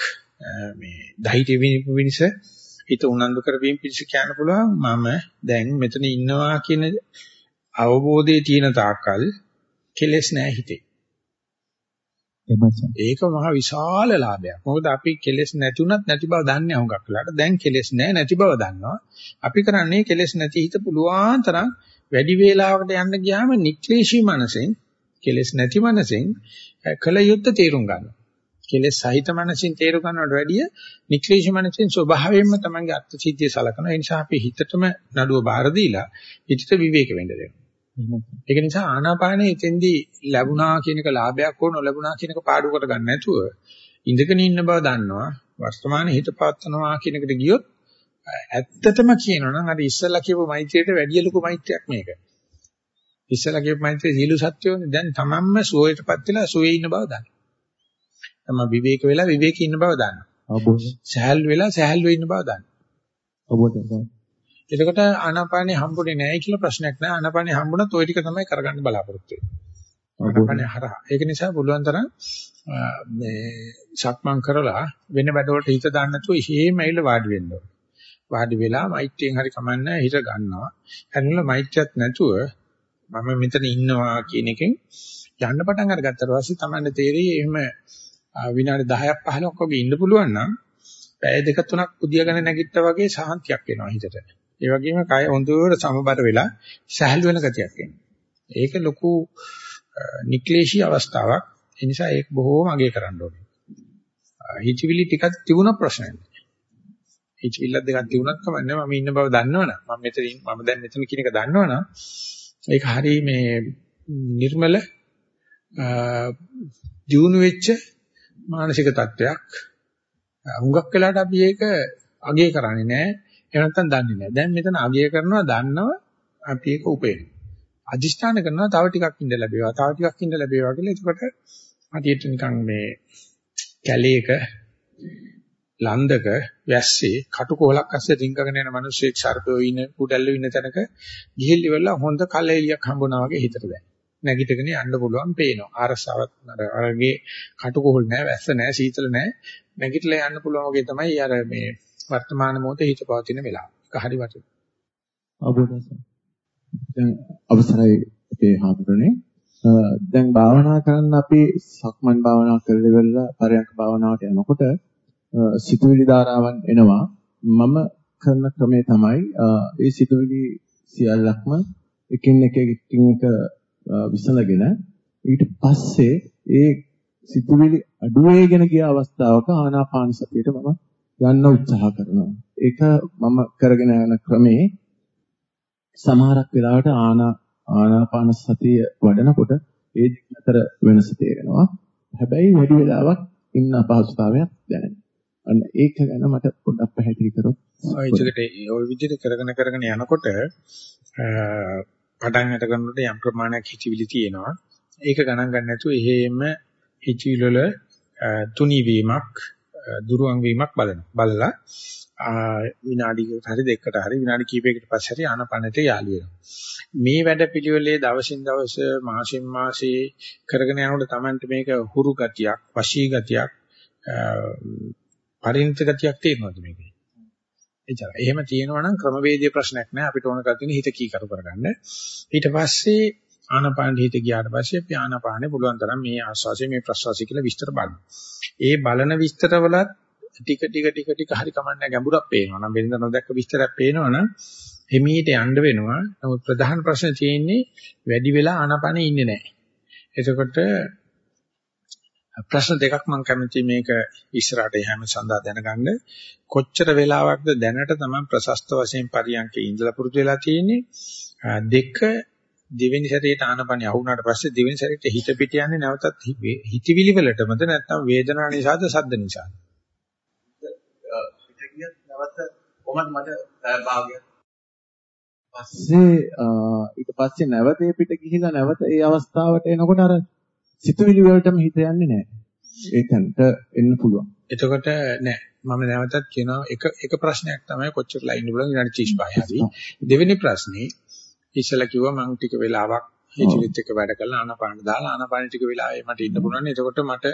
Speaker 1: මේ ධෛර්ය විනිස හිත උනන්දු කරවීම පිණිස කියන්න පුළුවන් මම දැන් මෙතන ඉන්නවා කියන අවබෝධයේ තියෙන තාක්කල් කෙලෙස් නැහැ හිතේ. ඒක මහ විශාල ලාභයක්. මොකද අපි කෙලෙස් නැතුණත් නැති බව දන්නේ හුඟක් වෙලාට. දැන් කෙලෙස් නැහැ නැති බව දන්නවා. අපි කරන්නේ කෙලෙස් නැති හිත පුළුවන් තරම් වැඩි වේලාවකට යන්න ගියාම නික්ලේශී මනසෙන් කෙලෙස් නැති මනසෙන් කල යුත්තේ තේරුම් ගන්නවා. කෙලෙස් සහිත මනසින් තේරුම් ගන්නවට වැඩිය නික්ලේශී මනසින් ස්වභාවයෙන්ම තමන්ගේ අර්ථ සිද්ධිය සලකනවා. ඒ නිසා අපි හිතටම නඩුව බාර දීලා හිතට විවේක වෙන්න දෙනවා. ඒක නිසා ආනාපානෙ එතෙන්දී ලැබුණා කියන එක ලාභයක් හෝ නොලැබුණා කියන එක පාඩුවකට ගන්න නැතුව ඉඳගෙන ඉන්න බව දන්නවා වර්තමානයේ හිත පවත්නවා කියන එකට ගියොත් ඇත්තටම කියනවා නම් අර ඉස්සලා කියපු මෛත්‍රියට වැඩිය ලොකු මෛත්‍රියක් මේක. ඉස්සලා කියපු මෛත්‍රිය සීළු සත්‍යෝනේ දැන් තමන්ම සුවයටපත් වෙලා සුවේ ඉන්න බව දන්නවා. තමන් විවේක වෙලා විවේකී ඉන්න බව දන්නවා.
Speaker 2: අවබෝධය.
Speaker 1: සහැල් වෙලා සහැල් වෙ ඉන්න බව දන්නවා.
Speaker 2: අවබෝධය.
Speaker 1: එතකොට ආනාපානෙ හම්බුනේ නැහැ කියලා ප්‍රශ්නයක් නැහැ. ආනාපානෙ හම්බුණත් ওই ටික තමයි කරගන්න බලාපොරොත්තු වෙන්නේ. හරහා. ඒක නිසා පුළුවන් තරම් මේ සක්මන් කරලා වෙන වැඩවලට හිත දාන්න නැතුව එහෙම ඇවිල්ලා වාඩි වෙන්න ඕනේ. වාඩි වෙලා මෛත්‍රියෙන් හරි කමන්නේ හිත ගන්නවා. හැරිලා මෛත්‍රියත් නැතුව මම මෙතන ඉන්නවා කියන එකෙන් යන්න පටන් අරගත්තා පස්සේ තමයි තේරෙයි එහෙම විනාඩි 10ක් 15ක් වගේ ඉන්න පුළුවන් නම් පැය දෙක තුනක් පුදියගෙන නැගිට්ටා වගේ සාන්තියක් එනවා හිතට. ඒ වගේම කය හොඳට සමබර වෙලා සහැල්ලු වෙන ගතියක් එනවා. ඒක ලොකු අ, නික්ලේශී අවස්ථාවක්. ඒ නිසා ඒක බොහෝම අගය කරන්න ඕනේ. අ, හිතවිලි ටිකක් තිබුණ ප්‍රශ්නයක් නෑ. හිතවිල්ල දෙකක් තිබුණත් කමන්නේ මම ඉන්න බව දන්නවනම් මම මෙතන ඉන්න- මම දැන් මෙතන කියන එක දන්නවනම් ඒක හරිය මේ නිර්මල අ, දියුණු වෙච්ච මානසික තත්වයක්. අ, හුඟක් වෙලාට අපි ඒක අගය කරන්නේ නැහැ. එහෙම නැත්නම් දන්නේ නැහැ. දැන් මෙතන අගය කරනවා දන්නව අපි ඒක උපේනවා. අදිෂ්ඨාන කරනවා තව ටිකක් ඉඳ ලැබේවා තව ටිකක් ඉඳ ලැබේවා කියලා එතකොට හදියට නිකන් මේ කැලේක ලන්දක වැස්සේ කටුකොලක් අස්සේ රිංගගෙන යන මිනිස්සෙක් සර්පයෝ ඉන්න කුඩල්ලෝ ඉන්න තැනක ගිහිල් ඉවරලා හොඳ කලෙලියක් හම්බුනා වගේ හිතට දැනෙන. නැගිටගෙන යන්න පුළුවන් පේනවා. ආරසාවක් අරගේ කටුකොහල් නැහැ, වැස්ස නැහැ, සීතල නැහැ. නැගිටලා යන්න පුළුවන් වගේ තමයි අර මේ වර්තමාන මොහොතේ හිත පවතින වෙලාව. ඒක හරි වටිනවා.
Speaker 3: අවබෝධය. දැන් අවසරයි අපේ හාමුදුරනේ. දැන් භාවනා කරන්න අපි සක්මන් භාවනා කරලා ඉවරලා පරයන්ක භාවනාවට යනකොට සිතුවිලි ධාරාවන් එනවා. මම කරන ක්‍රමය තමයි ඒ සිතුවිලි සියල්ලක්ම එකින් එක එකින් එක විසඳගෙන ඊට පස්සේ ඒ සිතුවිලි අඩු වෙගෙන ගිය අවස්ථාවක ආනාපාන සතියට මම යන්න උත්සාහ කරනවා. ඒක මම කරගෙන යන ක්‍රමේ සමහරක් වෙලාවට ආනා ආනාපාන සතිය වඩනකොට ඒ දෙක අතර වෙනස තේරෙනවා. හැබැයි වැඩි වෙලාවක් ඉන්න අපහසුතාවයක් දැනෙනවා. අන්න ඒක ගැන මට පොඩ්ඩක් පැහැදිලි කරොත්.
Speaker 1: ඔය විදිහට ওই විදිහට කරගෙන කරගෙන යනකොට පටන් හට ගන්නකොට යම් ප්‍රමාණයක් හිතවිලි තියෙනවා. ඒක ගණන් ගන්න නැතුව එහෙම හිතවිලි වල තුනී වීමක් දුරුවන් වීමක් බලනවා. බලලා විනාඩියකට හරි දෙකකට හරි විනාඩි කිහිපයකට පස්සේ හරි ආනපනට යාළු වෙනවා. මේ වැඩ පිළිවෙලේ දවසින් දවස මාසෙන් මාසේ කරගෙන යනකොට Tamanට මේක හුරු ගතියක්, වශී ගතියක්, පරිණත ගතියක් තේරෙනවද මේකේ? එච්චරයි. එහෙම තියෙනවා නම් ක්‍රමවේදීය ප්‍රශ්නයක් නෑ අපිට ඕන කරගෙන හිත කීකරු කරගන්න. ඊට පස්සේ ආනපාන හිත ගියාට පස්සේ අපි ආනපානේ පුළුවන් තරම් මේ ආස්වාසිය මේ ප්‍රස්වාසිය කියලා විස්තර බලන්න. ඒ බලන විස්තරවලත් ටික ටික ටික ටික හරි කමන්නේ ගැඹුරක් පේනවා නම් වෙනද නොදැක්ක විස්තරයක් පේනවා නම් හිමීට යන්න වෙනවා. නමුත් ප්‍රධාන ප්‍රශ්නේ තියෙන්නේ වැඩි වෙලා ආනපානේ ඉන්නේ නැහැ. එතකොට ප්‍රශ්න දෙකක් මම කැමති මේක ඉස්සරහට යෑම සඳහා දැනගන්න කොච්චර වෙලාවක්ද දැනට තමයි ප්‍රශස්ත වශයෙන් පරියන්කේ ඉඳලා පුරුදු වෙලා තියෙන්නේ දෙක දෙවෙනි සැරේට ආනපනිය අහුණාට පස්සේ දෙවෙනි සැරේට හිත පිට යන්නේ නැවතත් හිතවිලි වලටමද නැත්නම් වේදනාව නිසාද සද්ද නිසාද
Speaker 3: පිට ගියත් නැවත කොහොමද මට භාගයක් පස්සේ ඊට පස්සේ නැවතේ පිට ගිහිලා නැවත ඒ අවස්ථාවට එනකොට අර සිතුවිලි වලටම හිත යන්නේ නැහැ. ඒකන්ට එන්න පුළුවන්.
Speaker 1: එතකොට නෑ මම නැවතත් කියනවා එක එක ප්‍රශ්නයක් තමයි කොච්චරලා ඉන්න බලන්න විනාඩි 35 හරි. දෙවෙනි ප්‍රශ්නේ ඉස්සලා කිව්වා මම ටික වෙලාවක් හිතවිලිත් එක්ක වැඩ කරලා ආනාපාන දාලා ආනාපාන ටික වෙලාවේ මට ඉන්න පුළුවන්. එතකොට මට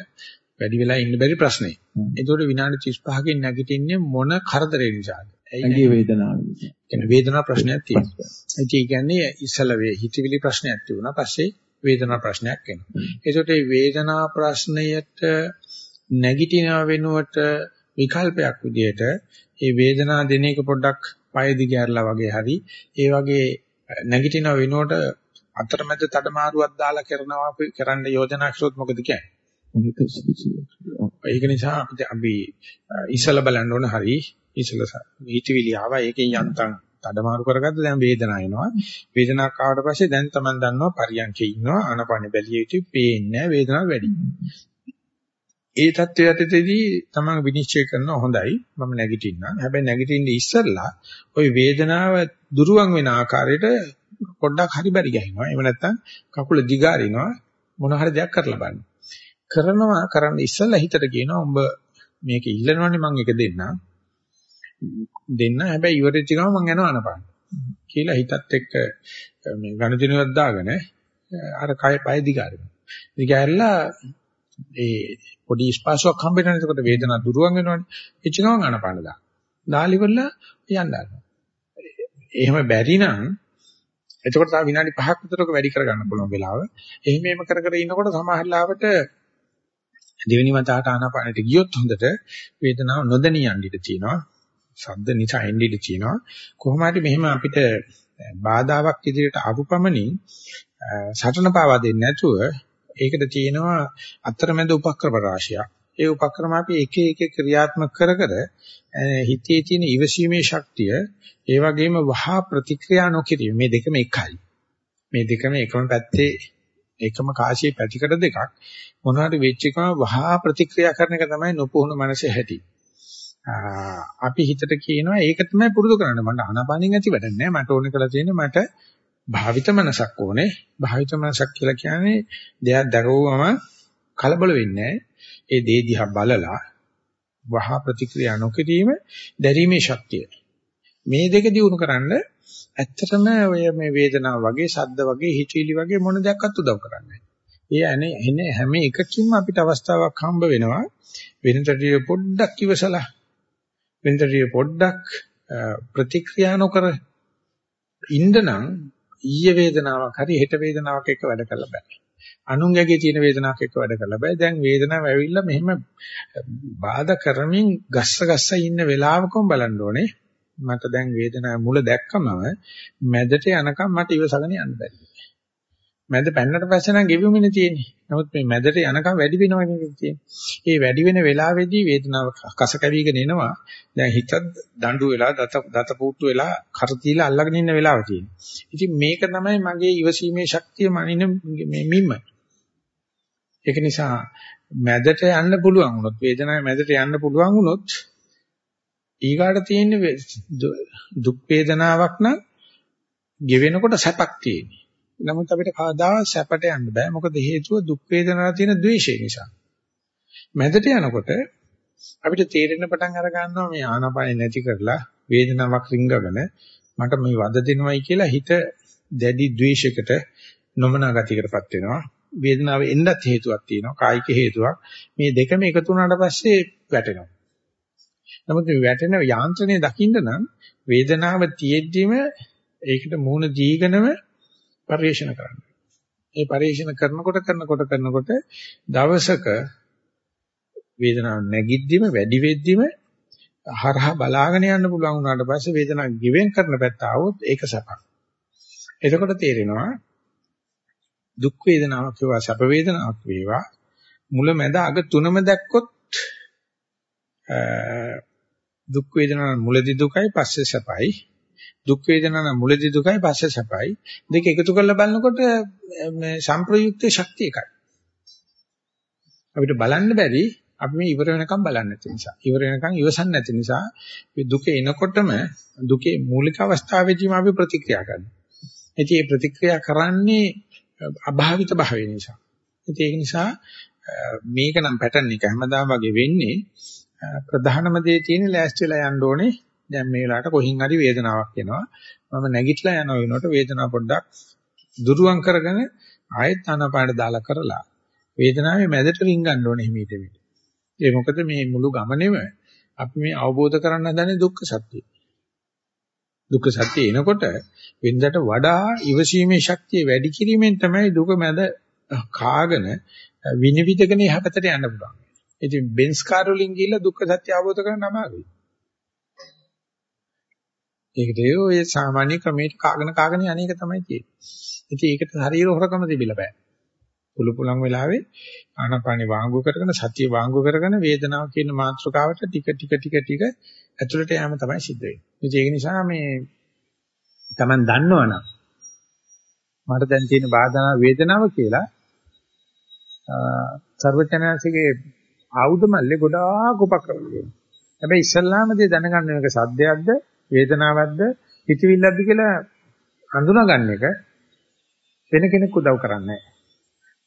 Speaker 1: වැඩි වෙලා ඉන්න බැරි ප්‍රශ්නේ. එතකොට විනාඩි 35කින් නැගිටින්නේ මොන කරදරේ නිසාද?
Speaker 3: ඇඟේ වේදනාව නිසා.
Speaker 1: කියන්නේ වේදනාව ප්‍රශ්නයක් තියෙනවා. ඒ කියන්නේ ඉස්සල වේ හිතවිලි ප්‍රශ්නයක් තිබුණා. පස්සේ වේදනා ප්‍රශ්නයක් එනවා. ඒකට මේ වේදනා ප්‍රශ්නයට නැගිටිනව වෙනුවට විකල්පයක් විදිහට මේ වේදනා දෙන එක පොඩ්ඩක් පය දිගහැරලා වගේ හරි ඒ වගේ නැගිටින වෙනකොට අතරමැද මාරුවක් දාලා කරනවා කරන්න යෝජනා කරොත් මොකද කියන්නේ? ඒක නිසා අපි ඉසල බලන්න ඕන හරි. ඉසල හිතවිලි ආවා. ඒකෙන් යන්තම් මාරු කරගත්ත දැන් වේදනාව එනවා. වේදනාවක් ආවට පස්සේ දැන් Taman දන්නවා පරියන්කේ ඉන්නවා. ආනපන බැලිය යුතුයි පේන්නේ වේදනාව වැඩි. ඒ தත්ත්වය යටතේදී තමන් විනිශ්චය කරන හොඳයි. මම නැගිටින්නම්. හැබැයි නැගිටින්න ඉස්සෙල්ලා ওই වේදනාව දුරුවන් වෙන ආකාරයට පොඩ්ඩක් හරි බැරි ගහිනවා. එහෙම නැත්නම් කකුල දිගාරිනවා. මොන හරි දෙයක් කරලා බලන්න. කරනවා කරන්න ඉස්සෙල්ලා හිතට කියනවා උඹ මේක ඉල්ලනවනේ මම ඒක දෙන්නම්. දෙන්න. හැබැයි ඉවරෙච්ච ගමන් මම යනවා අනපාන. කියලා හිතත් එක්ක මේ ගණදිනුවක් දාගෙන අර කය පය දිගාරිනවා. දිගාරලා ඒ පොඩි ස්පාසුවක් හම්බ වෙනවා එතකොට වේදනාව දුරවන් වෙනවනේ. එච්ච ගමන් අනපාන දා දාලිවල යන්න එහෙම බැරි නම් එතකොට තව විනාඩි 5ක් විතරක වැඩි කරගන්න පුළුවන් වෙලාව. එහෙම එහෙම කර කර ඉන්නකොට සමහරලාවට දෙවෙනි වතාවට ආනාපානෙට ගියොත් හොඳට වේදනාව නොදැනී යන්න ඉඩ තියෙනවා. ශබ්ද නිසා එන්න ඉඩ තියෙනවා. කොහොම හරි මෙහෙම අපිට බාධාවක් ඉදිරියට ආපු පමණින් සටන පාවා දෙන්නේ නැතුව ඒකට තියෙනවා අතරමැද උපක්‍රම රාශියක්. ඒ උපක්‍රම අපි එක එක ක්‍රියාත්මක කර කර හිතේ තියෙන ඉවසීමේ ශක්තිය ඒ වගේම වහා ප්‍රතික්‍රියා නොකිරීම මේ දෙකම එකයි. මේ දෙකම එකම පැත්තේ එකම කාසියේ පැතිකඩ දෙකක් මොනවාට වෙච්ච එකම වහා ප්‍රතික්‍රියා කරන එක තමයි නොපුහුණු මනසේ හැටි. අපි හිතට කියනවා ඒක තමයි පුරුදු කරන්න. මට අනපනින් ඇති වැඩක් නෑ. මට ඕනේ කරලා තියෙන්නේ මට භාවිත මනසක් ඕනේ. භාවිත මනසක් කියලා කියන්නේ දෙයක් දරුවම කලබල වෙන්නේ ඒ දේ දිහා බලලා වහා ප්‍රතික්‍රියා නොකිරීම දැරීමේ ශක්තිය. මේ දෙක දිනු කරන්න ඇත්තටම ඔය මේ වේදනාව වගේ ශබ්ද වගේ හිතවිලි වගේ මොන දෙයක්වත් උදව් කරන්නේ ඒ අනේ එනේ හැම එකකින්ම අපිට අවස්ථාවක් හම්බ වෙනවා වෙනතටිය පොඩ්ඩක් ඉවසලා වෙනතටිය පොඩ්ඩක් ප්‍රතික්‍රියා නොකර ඉන්නනම් ඊයේ වේදනාවක් හරි හෙට වේදනාවක් එක්ක වැඩ කරලා බෑ. අනුන්ගේ තියෙන වේදනාවක් එක්ක වැඩ කරලා බෑ. දැන් වේදනාව ඇවිල්ලා මෙහෙම බාධා කරමින් ගස්ස ගස්ස ඉන්න වෙලාවකම බලන්න ඕනේ. මට දැන් වේදනාව මුල දැක්කම මැදට යනකම් මට ඉවසගෙන යන්න බැහැ. මැද පැන්නට පස්සේ නම් ගෙවිමිනේ තියෙන්නේ. නමුත් මේ මැදට යනකම් වැඩි වෙනවනේ තියෙන්නේ. ඒ වැඩි වෙන වෙලාවේදී වේදනාව කස කැවිගෙන එනවා. දැන් හිතත් දඬු වෙලා දත දත පුට්ටු වෙලා කර තියලා අල්ලගෙන ඉන්න වෙලාව තියෙන්නේ. ඉතින් මේක තමයි මගේ ඉවසීමේ ශක්තිය මනින මේ මිම්ම. ඒක නිසා මැදට යන්න පුළුවන් වුණොත් වේදනාවේ මැදට යන්න පුළුවන් වුණොත් ඊගාට තියෙන දුක් වේදනාවක් නම් ගෙවෙනකොට සැපක් තියෙන්නේ. නමුත් අපිට කවදාවත් සැපට යන්න බෑ. මොකද හේතුව දුක් වේදනාව තියෙන ද්වේෂය නිසා. මැදට යනකොට අපිට තේරෙන පටන් අර ගන්නවා මේ ආනාපානෙ නැති කරලා වේදනාවක් රිංගගෙන මට මේ වද දෙනවයි කියලා හිත දැඩි ද්වේෂයකට නොමනා ගතියකටපත් වෙනවා. වේදනාව එන්නත් හේතුවක් තියෙනවා. කායික හේතුවක්. මේ දෙකම එකතු වුණාට පස්සේ වැටෙනවා. නමුත් මේ වැටෙන යාන්ත්‍රණය දකින්න නම් වේදනාව තියෙද්දිම ඒකට මූණ දීගෙනම පරිශන කරන්න. ඒ පරිශන කරනකොට කරනකොට කරනකොට දවසක වේදනාව නැගිද්දිම වැඩි වෙද්දිම හරහා බලාගෙන යන්න පුළුවන් වුණාට පස්සේ වේදනාව ගිවෙන් කරන පැත්ත આવොත් ඒක සපක්. එතකොට තේරෙනවා දුක් වේදනාවක් වේවා සැප වේදනාවක් වේවා මුල මැද අග තුනම දැක්කොත් දුක් වේදනා මුලදී දුකයි පස්සේ සැපයි දුක් වේදනා මුලදී දුකයි පස්සේ සැපයි. දෙක එකතු කරලා බලනකොට මේ සංප්‍රයුක්ත ශක්තිය එකයි. අපිට බලන්න බැරි අපි මේ ඉවර වෙනකම් බලන්නේ නැති නිසා. ඉවර වෙනකම් ඉවසන්නේ නැති නිසා මේ දුක එනකොටම දුකේ මූලික අවස්ථාවේදීම අපි ප්‍රතික්‍රියා කරනවා. ඉතින් මේ ප්‍රතික්‍රියා කරන්නේ අභාවිත භාවය නිසා. ඉතින් ඒක නිසා මේක නම් පැටර්න් එක හැමදාම වගේ වෙන්නේ ප්‍රධානම දේ තියෙන්නේ ලෑස්ති වෙලා යන්න ඕනේ. දැන් මේ වෙලාවට කොහින් හරි වේදනාවක් එනවා. මම නැගිටලා යන වෙනකොට වේදනාව පොඩ්ඩක් දුරුවන් කරගෙන ආයෙත් ආනාපානට දාලා කරලා වේදනාවේ මැදට රින්ගන්න ඕනේ හිමීට මෙට. ඒ මොකද මේ මුළු ගමනේම අපි මේ අවබෝධ කරගන්න හදන්නේ දුක්ඛ සත්‍යය. දුක්ඛ සත්‍ය එනකොට වෙනදට වඩා ඉවසීමේ ශක්තිය වැඩි කිරීමෙන් තමයි දුක මැද කාගෙන විනිවිදගෙන යහපතට යන්න පුළුවන්. ඉතින් බෙන්ස් කාර් වලින් ගිහිල්ලා දුක්ඛ සත්‍ය අවබෝධ කරගන්න අමාරුයි. ඒකට ඔය සාමාන්‍ය ක්‍රමයට කාගෙන කාගෙන යන්නේක තමයි තියෙන්නේ. ඉතින් ඒකට ශරීර හොරකම තිබිලා බෑ. පුළු පුලන් වෙලාවේ ආනාපානෙ වාංගු කරගෙන සතිය වාංගු කරගෙන වේදනාව කියන මාත්‍රකාවට ටික ටික ටික ටික ඇතුළට යෑම තමයි සිද්ධ වෙන්නේ. ඒක නිසා මේ Taman දන්නවනම් මට දැන් තියෙන බාධා වේදනාව කියලා සර්වචනන්සේගේ ආයුධ මල්ලේ ගොඩාක් උපක්‍රම තියෙනවා. හැබැයි ඉස්සල්ලාම දේ දැනගන්න මේක සද්දයක්ද වේදනාවක්ද හිතවිල්ලක්ද කියලා හඳුනා ගන්න එක වෙන කෙනෙක් උදව් කරන්නේ නැහැ.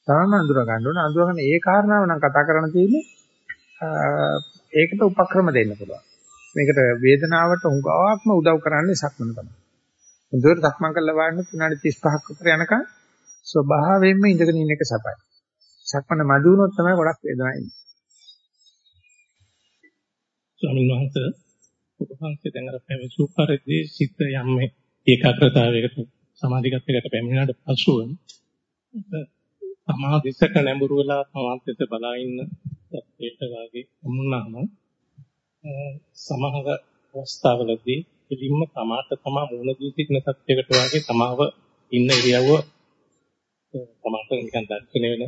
Speaker 1: තාම අඳුර ගන්න ඕන අඳුරගෙන ඒ කාරණාව නම් කතා කරන්න තියෙන්නේ ඒකට උපක්‍රම දෙන්න පුළුවන්. මේකට වේදනාවට හුඟාක්ම උදව් කරන්නේ සක්මන තමයි. හොඳට සක්මන් කරලා බලන්න විනාඩි 35ක් විතර යනකම් ස්වභාවයෙන්ම ඉඳගෙන ඉන්න එක සපයි. සක්මන මදි වුණොත් තමයි ගොඩක් වේදනාවක් එන්නේ.
Speaker 4: ස්වාමීන් වහන්සේ ඔබ වහන්සේ දැන් අර පැවසු පරිදි සිත යම් ඒකාග්‍රතාවයකට සමාධිගතයකට පැමිණෙනාට පසුව සමාධිසක නැඹුරු වෙලා සමාධිත බලා ඉන්න තත්ත්වයට වාගේ වුණාම සමහර අවස්ථාවලදී පිළිම්ම තමාට තමා මුණ දී සිටින තත්ත්වයකට වාගේ තමාව ඉන්න ඉරියව්ව තමාට නිකන් දැක්කේ වෙන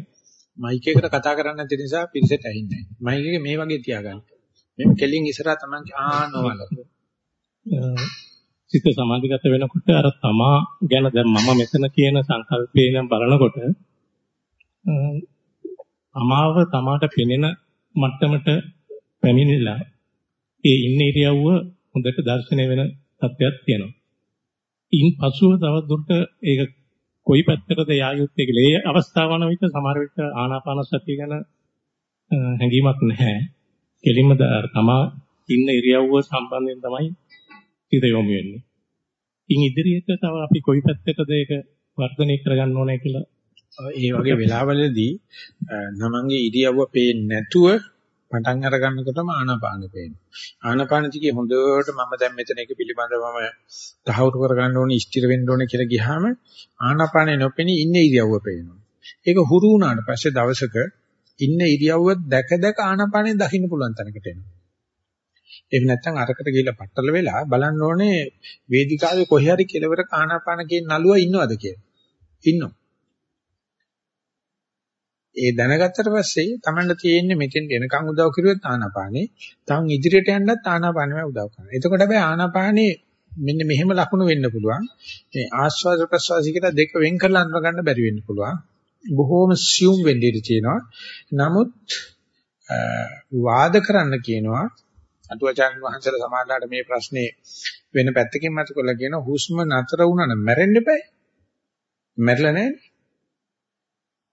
Speaker 1: මයික් එකට කතා කරන්න නැති නිසා පිළිසෙට ඇහින්නේ නැහැ. මයික් එක මේ වගේ තියාගන්න. මේ කෙලින් ඉස්සරහා තමයි ආනවල.
Speaker 4: සිත සමාධිගත වෙනකොට අර තමා ගැන දැන් මම මෙතන කියන සංකල්පයෙන් බලනකොට අමාව තමාට පෙනෙන මට්ටමට පැමිණිලා ඒ ඉන්න ඉරියව්ව හොඳට දැర్శණය වෙන තත්ත්වයක් තියෙනවා. ඉන් පසුව තව දුරට ඒක කොයි පැත්තටද යා යුත්තේ කියලා. ඒ අවස්ථාවන විට සමහර විට ආනාපාන සතිය ගැන හැඟීමක් නැහැ. කෙලින්ම තමා ඉන්න ඉරියව්ව සම්බන්ධයෙන් තමයි හිත යොමු වෙන්නේ. ඉන් ඉදිරියට තව අපි කොයි පැත්තටද ඒක වර්ධනය කරගන්න ඕනේ කියලා
Speaker 1: ඒ වගේ වෙලාවලදී නමංගේ ඉරියව්ව පේන්නේ නැතුව පටන් අර ගන්නකොටම ආනාපානෙ පේනවා. ආනාපාන දිගේ හොඳට මම දැන් මෙතන එක පිළිබඳව මම තහවුරු කරගන්න ඕනේ, ස්ථිර වෙන්න ඕනේ කියලා ගියාම ආනාපානෙ නොපෙනී ඉන්න ඉරියව්ව පේනවා. ඒක හුරු වුණාට පස්සේ දවසක ඉන්න ඉරියව්ව දැක දැක ආනාපානෙ දකින්න පුළුවන් තැනකට එනවා. එහෙම නැත්නම් අරකට ගිහිල්ලා පట్టල වෙලා බලන්න ඕනේ වේදිකාවේ කොහේ හරි කෙලවරක ආනාපාන කියන නළුවා ඉන්නවද කියලා. ඉන්නවා. ඒ දැනගත්තට පස්සේ Tamanට තියෙන්නේ මෙතෙන් එනකන් උදව් කරුවොත් ආනාපානේ. තවන් ඉදිරියට යන්නත් ආනාපානෙම උදව් කරනවා. එතකොට හැබැයි ආනාපානේ මෙන්න මෙහෙම ලකුණු වෙන්න පුළුවන්. මේ ආස්වාද ප්‍රසවාසී කියලා දෙක වෙන් කරලා අඳුර ගන්න බැරි වෙන්න පුළුවන්. බොහෝම සියුම් වෙන්න ඉඩ තියෙනවා. නමුත් වාද කරන්න කියනවා අටුවචාන් වහන්සේලා සමාජලාට මේ ප්‍රශ්නේ වෙන පැත්තකින් මත කරලා කියන හුස්ම නතර වුණා නම් මැරෙන්න එපා. මැරෙලා නැහැ.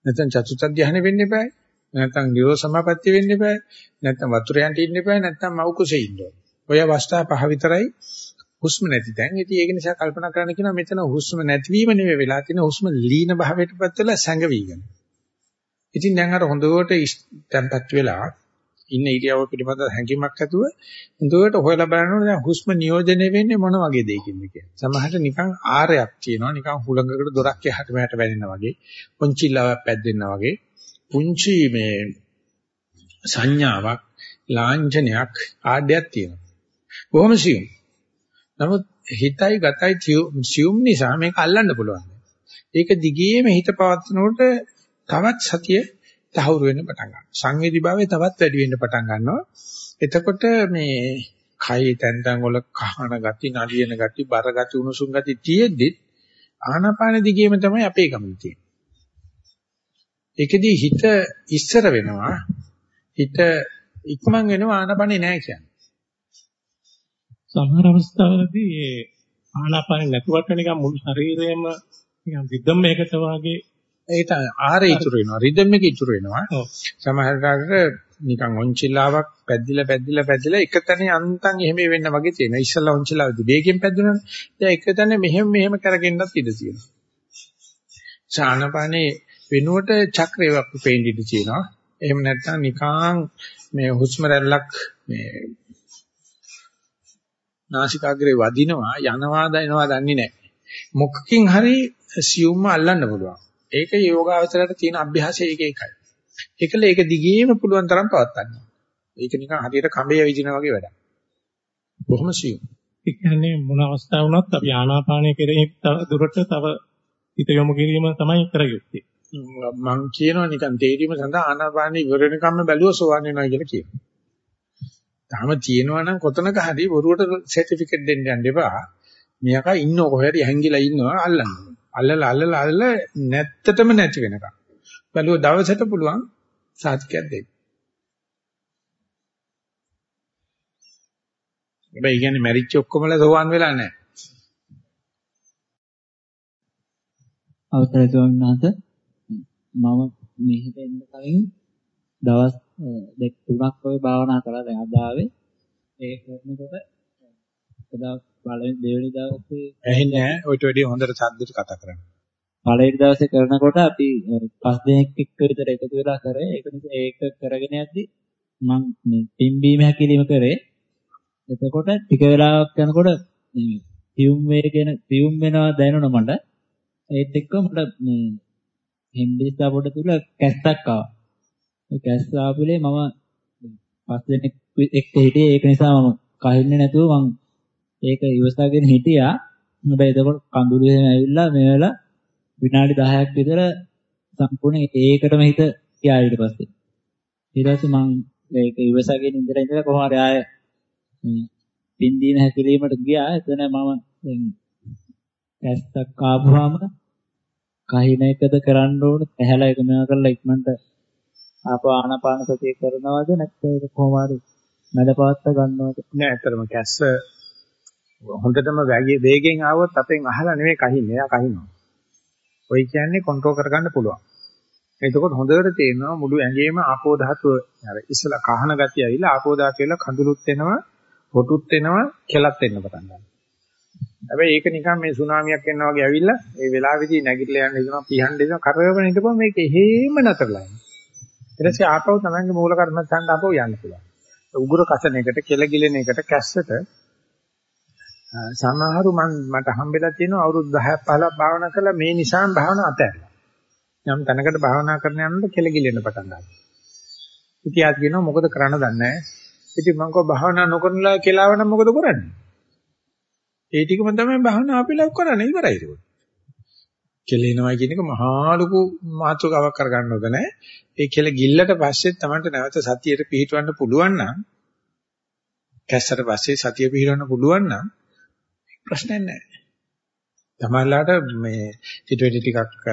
Speaker 1: නැත්නම් චතුත්ථ ධානය වෙන්න එපා. නැත්නම් නිරෝධ සමාපatti වෙන්න එපා. නැත්නම් වතුරයන්ට ඉන්න එපා. නැත්නම් මව් කුසේ ඉන්න ඕන. ඔය අවස්ථා පහ විතරයි හුස්ම නැති තැන්. ඉතින් ඒක නිසා කල්පනා කරන්න කියනවා මෙතන හුස්ම නැතිවීම නෙවෙයි වෙලා තියෙන හුස්ම ලීන භාවයටපත් වෙලා සැඟවිගෙන. ඉතින් දැන් අර හොඳට තැම්පත් වෙලා ඉන්න ඉරියව්ව පිළිබඳ හැඟීමක් ඇතුව හොඳට හොයලා බලනකොට දැන් හුස්ම නියෝජනය වෙන්නේ මොන වගේ දෙයකින්ද කියලා. සමහරට නිකන් ආරයක් තියෙනවා නිකන් හුලඟකට දොරක් එහාට මෙහාට වැනෙනා වගේ, පොන්චිල්ලාවක් පැද්දෙනා වගේ, පුංචි මේ සංඥාවක්, ලාංඡනයක්, ආඩයක් තියෙනවා. බොහොම සියුම්. නමුත් හිතයි ගතයි සියුම් නිසා මේක අල්ලන්න පුළුවන්. ඒක දිගේම හිත පවත්නකොට තවත් සතිය තහවුරු වෙන්න පටන් ගන්නවා. සංවේදී භාවය තවත් වැඩි වෙන්න පටන් ගන්නවා. එතකොට මේ කයි තැන් තැන් වල කහන ගති, නලියන ගති, බර ගති, උණුසුම් ගති තියෙද්දි ආනාපාන දිගේම තමයි අපේ ගමන තියෙන්නේ. ඒකෙදී හිත ඉස්සර වෙනවා. හිත ඉක්මන් වෙනවා ආනාපානේ නැහැ කියන්නේ.
Speaker 4: සමහර අවස්ථාවලදී ඒ ආනාපානේ නැතුවට නිකන් මුළු ශරීරයම නිකන් විදම් එකක වාගේ
Speaker 1: ඒක ආහාරය ඉතුරු වෙනවා. රිද්ම් එක ඉතුරු වෙනවා. සමහරකට නිකන් ඔන්චිලාවක් පැද්දිලා පැද්දිලා පැද්දිලා එක තැන අන්තම් එහෙම වෙන්න වගේ තියෙනවා. ඉස්සල්ලා ඔන්චිලාවදී වේගෙන් පැද්දුනනේ දැන් එක තැන මෙහෙම මෙහෙම කරගෙන්නත් ඉඩ තියෙනවා. ඡානපානේ වෙනුවට චක්‍රයක් ඉඩ තියෙනවා. එහෙම නැත්නම් නිකන් මේ හුස්ම රැල්ලක් මේ නාසිකාග්‍රේ වදිනවා යනවා දයනවා දන්නේ නැහැ මොකකින් හරි සියුම්ම අල්ලන්න පුළුවන් ඒක යෝගාවචරයට තියෙන අභ්‍යාසය ඒක ඒකයි. ඒකල ඒක දිගේම පුළුවන් තරම් පවත්වන්න. ඒක නිකන් හරියට කඹේ විදිනා වගේ වැඩක්. බොහොම සියුම්.
Speaker 4: ඒ කියන්නේ මොන අවස්ථාව වුණත් අපි ආනාපානය කෙරෙහි දුරට තව හිත යොමු කිරීම තමයි කරගත්තේ.
Speaker 1: මම කියනවා නිකන් තේරීම සඳහා ආනාපානය ඉවර වෙනකම්ම බැලුවා සෝවන් වෙනවා කියලා කියනවා. තාම තියෙනවා නම් කොතනක හරි වරුවට සර්ටිෆිකේට් දෙන්න යන්න එපා. මෙයාක ඉන්නව කොහෙද හැංගිලා ඉන්නවා අල්ලන්න. අල්ලලා අල්ලලා අල්ලලා නැත්තටම නැති වෙනකම්. බැලුව දවසට පුළුවන් සාතිකයක් දෙන්න. හැබැයි කියන්නේ මැරිච්ච ඔක්කොමලා සෝවන් වෙලා නැහැ.
Speaker 5: අවසරයි ස්වාමීනාත මම මෙහෙට එන්න කලින් දවස් දෙක තුනක් වගේ භාවනා කරලා දැන් අද ආවේ ඒ කරනකොට එදා පළවෙනි දෙවෙනි දවසේ
Speaker 1: ඇහෙන්නේ නැහැ. ඔයිට වැඩි හොඳට සද්දට කතා කරන්න.
Speaker 5: පළවෙනි දවසේ කරනකොට අපි පස් දෙනෙක් එක්ක විතර එකතු වෙලා කරේ. ඒක නිසා ඒක කරගෙන යද්දි මම මේ පිම්බීම හැකිලිම කරේ. එතකොට ටික වෙලාවක් යනකොට ටියුම් වේගෙන ටියුම් වෙනවා දැනුණා මට. ඒත් එක්ක මට මේ හෙම්බිස්සා පොඩ තුල කැස්සක් ආවා. ඒ කැස්ස ආපුලේ මම පස් දෙනෙක් එක්ක හිටියේ ඒක නිසා මම කහින්නේ නැතුව මං ඒක ඉවසාගෙන හිටියා. හැබැයි එතකොට කඳුළු එහෙම ඇවිල්ලා මේවලා විනාඩි 10ක් විතර සම්පූර්ණ ඒකටම හිත ගියා ඊට පස්සේ. ඊට පස්සේ මම ඒක ඉවසාගෙන ඉඳලා ඉඳලා කොහොම හරි ආය මේ පින්දීන හැකිලීමට ගියා. එතන මම දැන් ඇස්සක් ආපුවාම කහින එකද කරන්න ඕන ඇහැලා එක මෙයා කරලා ඉක්මනට ආපහු ආනාපාන සතිය කරනවද නැත්නම් ඒක කොහොම හරි මැඩපවත්ත ගන්නවද
Speaker 1: නෑ ඇත්තටම කැස්ස හොඳටම වේගෙන් ආවොත් අපෙන් අහලා නෙමෙයි කහින්නේ. එයා කහිනවා. ඔය කියන්නේ කන්ට්‍රෝල් කරගන්න පුළුවන්. එතකොට හොඳට තේරෙනවා මුළු ඇඟේම ආපෝ ධාතුව අර ඉස්සලා කහන ගතිය ඇවිල්ලා ආපෝ ධාතුව වල කඳුළුත් එනවා, හොටුත් එනවා, කෙලත් එන්න පටන් ගන්නවා. හැබැයි ඒක නිකන් මේ සුනාමියක් එනවා වගේ ඇවිල්ලා ඒ වෙලාවේදී නැගිටලා යන්න හිතනවා පිහන්න හිතනවා කරවගෙන හිටපුවම මේක එහෙම නැතරලා යනවා. ඊට පස්සේ ආපහු තමන්ගේ මූල කර්මස්ථානට ආපහු යන්න පුළුවන්. උගුර කසන එකට, කෙල ගිලෙන එකට, කැස්සට සමහරු මන් මට හම්බෙලා තියෙනවා අවුරුදු 10ක් 15ක් භාවනා කළා මේ නිසාම භාවනා අතහැරලා. යම් තැනකට භාවනා කරන යනකොට කෙල ගිලෙන්න පටන් ගන්නවා. ඉතින් ආත් කියනවා මොකද කරන්න දන්නේ නැහැ. ඉතින් මං කව භාවනා නොකරනලා කියලාව නම් මොකද කරන්නේ? ඒ ටිකම තමයි භාවනා අපිලා කරන්නේ ඉවරයි ඒක. කෙලෙනවා කියන එක මහා ලොකු මාතෘකාවක් කරගන්න ඕද නැහැ. ඒ කෙල ගිල්ලට පස්සේ තමයි නැවත සතියට පිහිටවන්න පුළුවන් නම් කැස්සට පස්සේ සතිය පිහිටවන්න පුළුවන් නම් ප්‍රශ්නයක් නැහැ. තමයිලාට මේ ඊට වෙඩි ටිකක්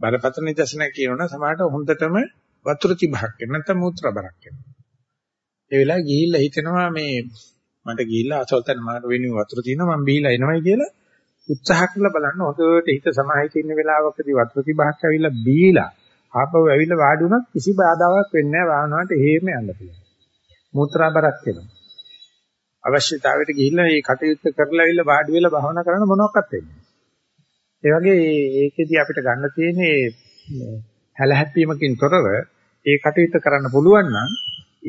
Speaker 1: බරපතල නිදර්ශන කියනවනම් සමහරට හොඳටම වතුර තිබහක් වෙන නැත්නම් මූත්‍රා බරක් වෙනවා. ඒ වෙලාවේ ගිහිල්ලා හිතනවා මේ මට ගිහිල්ලා අසල්තන මාට වෙනුව වතුර තියෙනවා මම බීලා එනවයි කියලා උත්සාහ කරලා බලන්න හොඳට හිත සමාහිත ඉන්න වෙලාවකදී වතුර තිබහක් ඇවිල්ලා බීලා ආපහු ඇවිල්ලා වාඩි වුණත් කිසි බාධාවක් වෙන්නේ නැහැ වාහනවලට එහෙම යන්න පුළුවන්. මූත්‍රා බරක් වෙනවා. අවශ්‍යතාවයට ගිහිල්ලා මේ කටයුත්ත කරලා ඇවිල්ලා වාඩි වෙලා භාවනා කරන්න මොනවක්වත් වෙන්නේ ඒ වගේ ඒකෙදී අපිට ගන්න තියෙන්නේ හැලහැප්පීමකින් තොරව ඒ කටයුත්ත කරන්න පුළුවන් නම්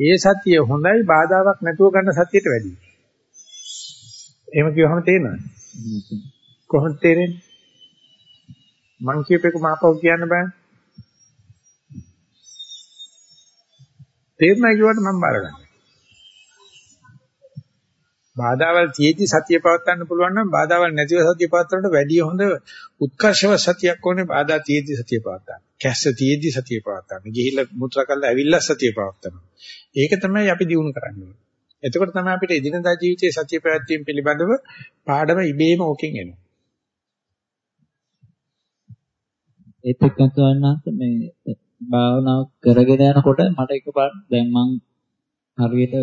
Speaker 1: ඒ සතිය හොඳයි බාධාවක් නැතුව ගන්න සතියට වැඩියි. එහෙම කිව්වහම තේරෙනවද? කොහොමද තේරෙන්නේ? මං කියපේක මාපව කියන්න බෑ. තේරුණා කියවට මම බාරගන්නවා. බාධාවල් තියෙද්දි සතිය පවත්වන්න පුළුවන් නම් බාධාවල් නැතිව සතිය පවත්වන්නට වැඩිය හොඳ උත්කර්ෂව සතියක් ඕනේ බාධා තියෙද්දි සතිය පවත්වන්න. කැස්ස තියෙද්දි සතිය පවත්වන්න. ගිහිල්ලා මුත්‍රා කරලා ඇවිල්ලා සතිය පවත්වන්න. ඒක තමයි අපි දිනු කරන්නේ. එතකොට තමයි අපිට එදිනදා ජීවිතයේ සතිය පැවැත්වීම පිළිබඳව පාඩම ඉබේම ඕකෙන් එනවා.
Speaker 5: ඒත් එක්කත් වන්නත් මේ භාවනාව කරගෙන යනකොට මට එකපාර දැන් මං හරියට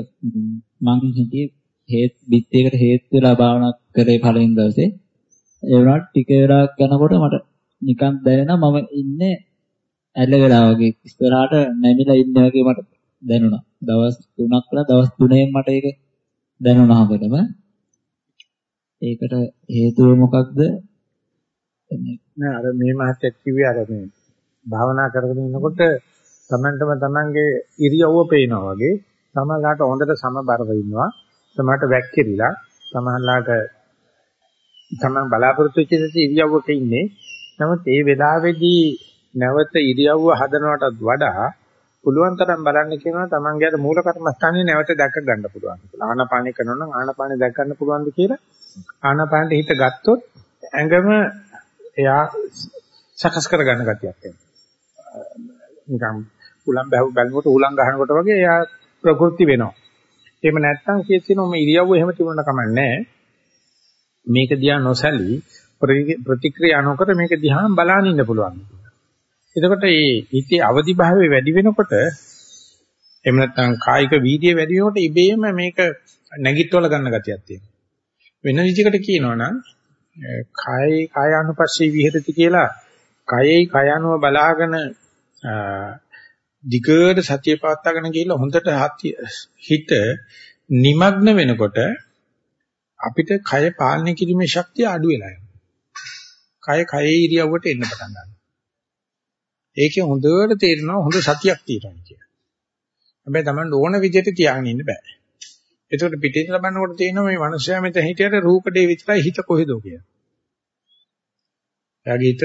Speaker 5: මං හිතේ හේත් බිත්තියකට හේතු වෙලා භාවනා කරේ පළවෙනි දවසේ ඒ වුණාට ටික වෙලාවක් යනකොට මට නිකන් දැනෙනවා මම ඉන්නේ ඇල්ල වෙලා වගේ ඉස්සරහට නැමිලා ඉන්නේ වගේ මට දැනුණා. දවස් 3ක් වල දවස් 3ෙන් මට ඒක දැනුණා හොඳටම. ඒකට හේතුව මොකක්ද?
Speaker 1: නෑ අර මේ මහත්යක් කිව්වේ අර මේ භාවනා කරගෙන ඉන්නකොට තමන්ටම තමන්ගේ ඉරියව්ව පේනවා වගේ සමහරලාට හොඳට සමබරව ඉන්නවා සමහරට වැක්කිරිලා සමහරලාට තමන් බලාපොරොත්තු වෙච්ච ඉරියව්වක ඉන්නේ නමුත් ඒ වෙලාවේදී නැවත ඉරියව්ව හදනවටත් වඩා පුළුවන් තරම් බලන්න කියනවා තමන්ගේ අර මූල කර්මස්ථානේ නැවත දැක ගන්න පුළුවන් කියලා. ආනාපානෙ කරනවා නම් ආනාපානෙ දැක ගන්න පුළුවන්ද කියලා ආනාපානෙට හිත ගත්තොත් ඇඟම එයා සකස් කර ගන්න ගතියක් එනවා. නිකන් උලම් බැහුව බැලුවට උලම් ගහනකොට වගේ එයා ප්‍රකෘති වෙනවා. එහෙම නැත්නම් කියනවා මේ ඉරියව්ව එහෙම තිබුණා කමන්නේ මේක දිහා නොසැලී ප්‍රතික්‍රියා නොකර මේක දිහා බලන් ඉන්න පුළුවන්. එතකොට මේ හිතේ අවදි භාවය වැඩි වෙනකොට එහෙම නැත්නම් කායික වීර්යය වැඩි වෙනකොට ඉබේම මේක නැගිටවල ගන්න ගතියක් තියෙනවා. වෙන විදිහකට කියනවා නම් කායයි කායානුපස්සී විහෙරති කියලා කයයි කයනුව බලාගෙන දිගට සතිය පවත්වාගෙන ගිහිල්ලා හොඳට හිත নিমগ্ন වෙනකොට අපිට කය පාලනය කිරීමේ ශක්තිය අඩු වෙලා යනවා. කය කයේ ඉරියව්වට එන්න පටන් ගන්නවා. ඒකේ හොඳට තේරෙනවා හොඳ සතියක් තියෙනවා කියලා. හැබැයි Taman ඕන විදිහට තියාගෙන ඉන්න බෑ. එතකොට පිටින් ලබනකොට තියෙනවා මේ මනුස්සයා මෙතන හිටියට රූපඩේ විතරයි හිත කොහෙදෝ කියන. එයාගේ හිත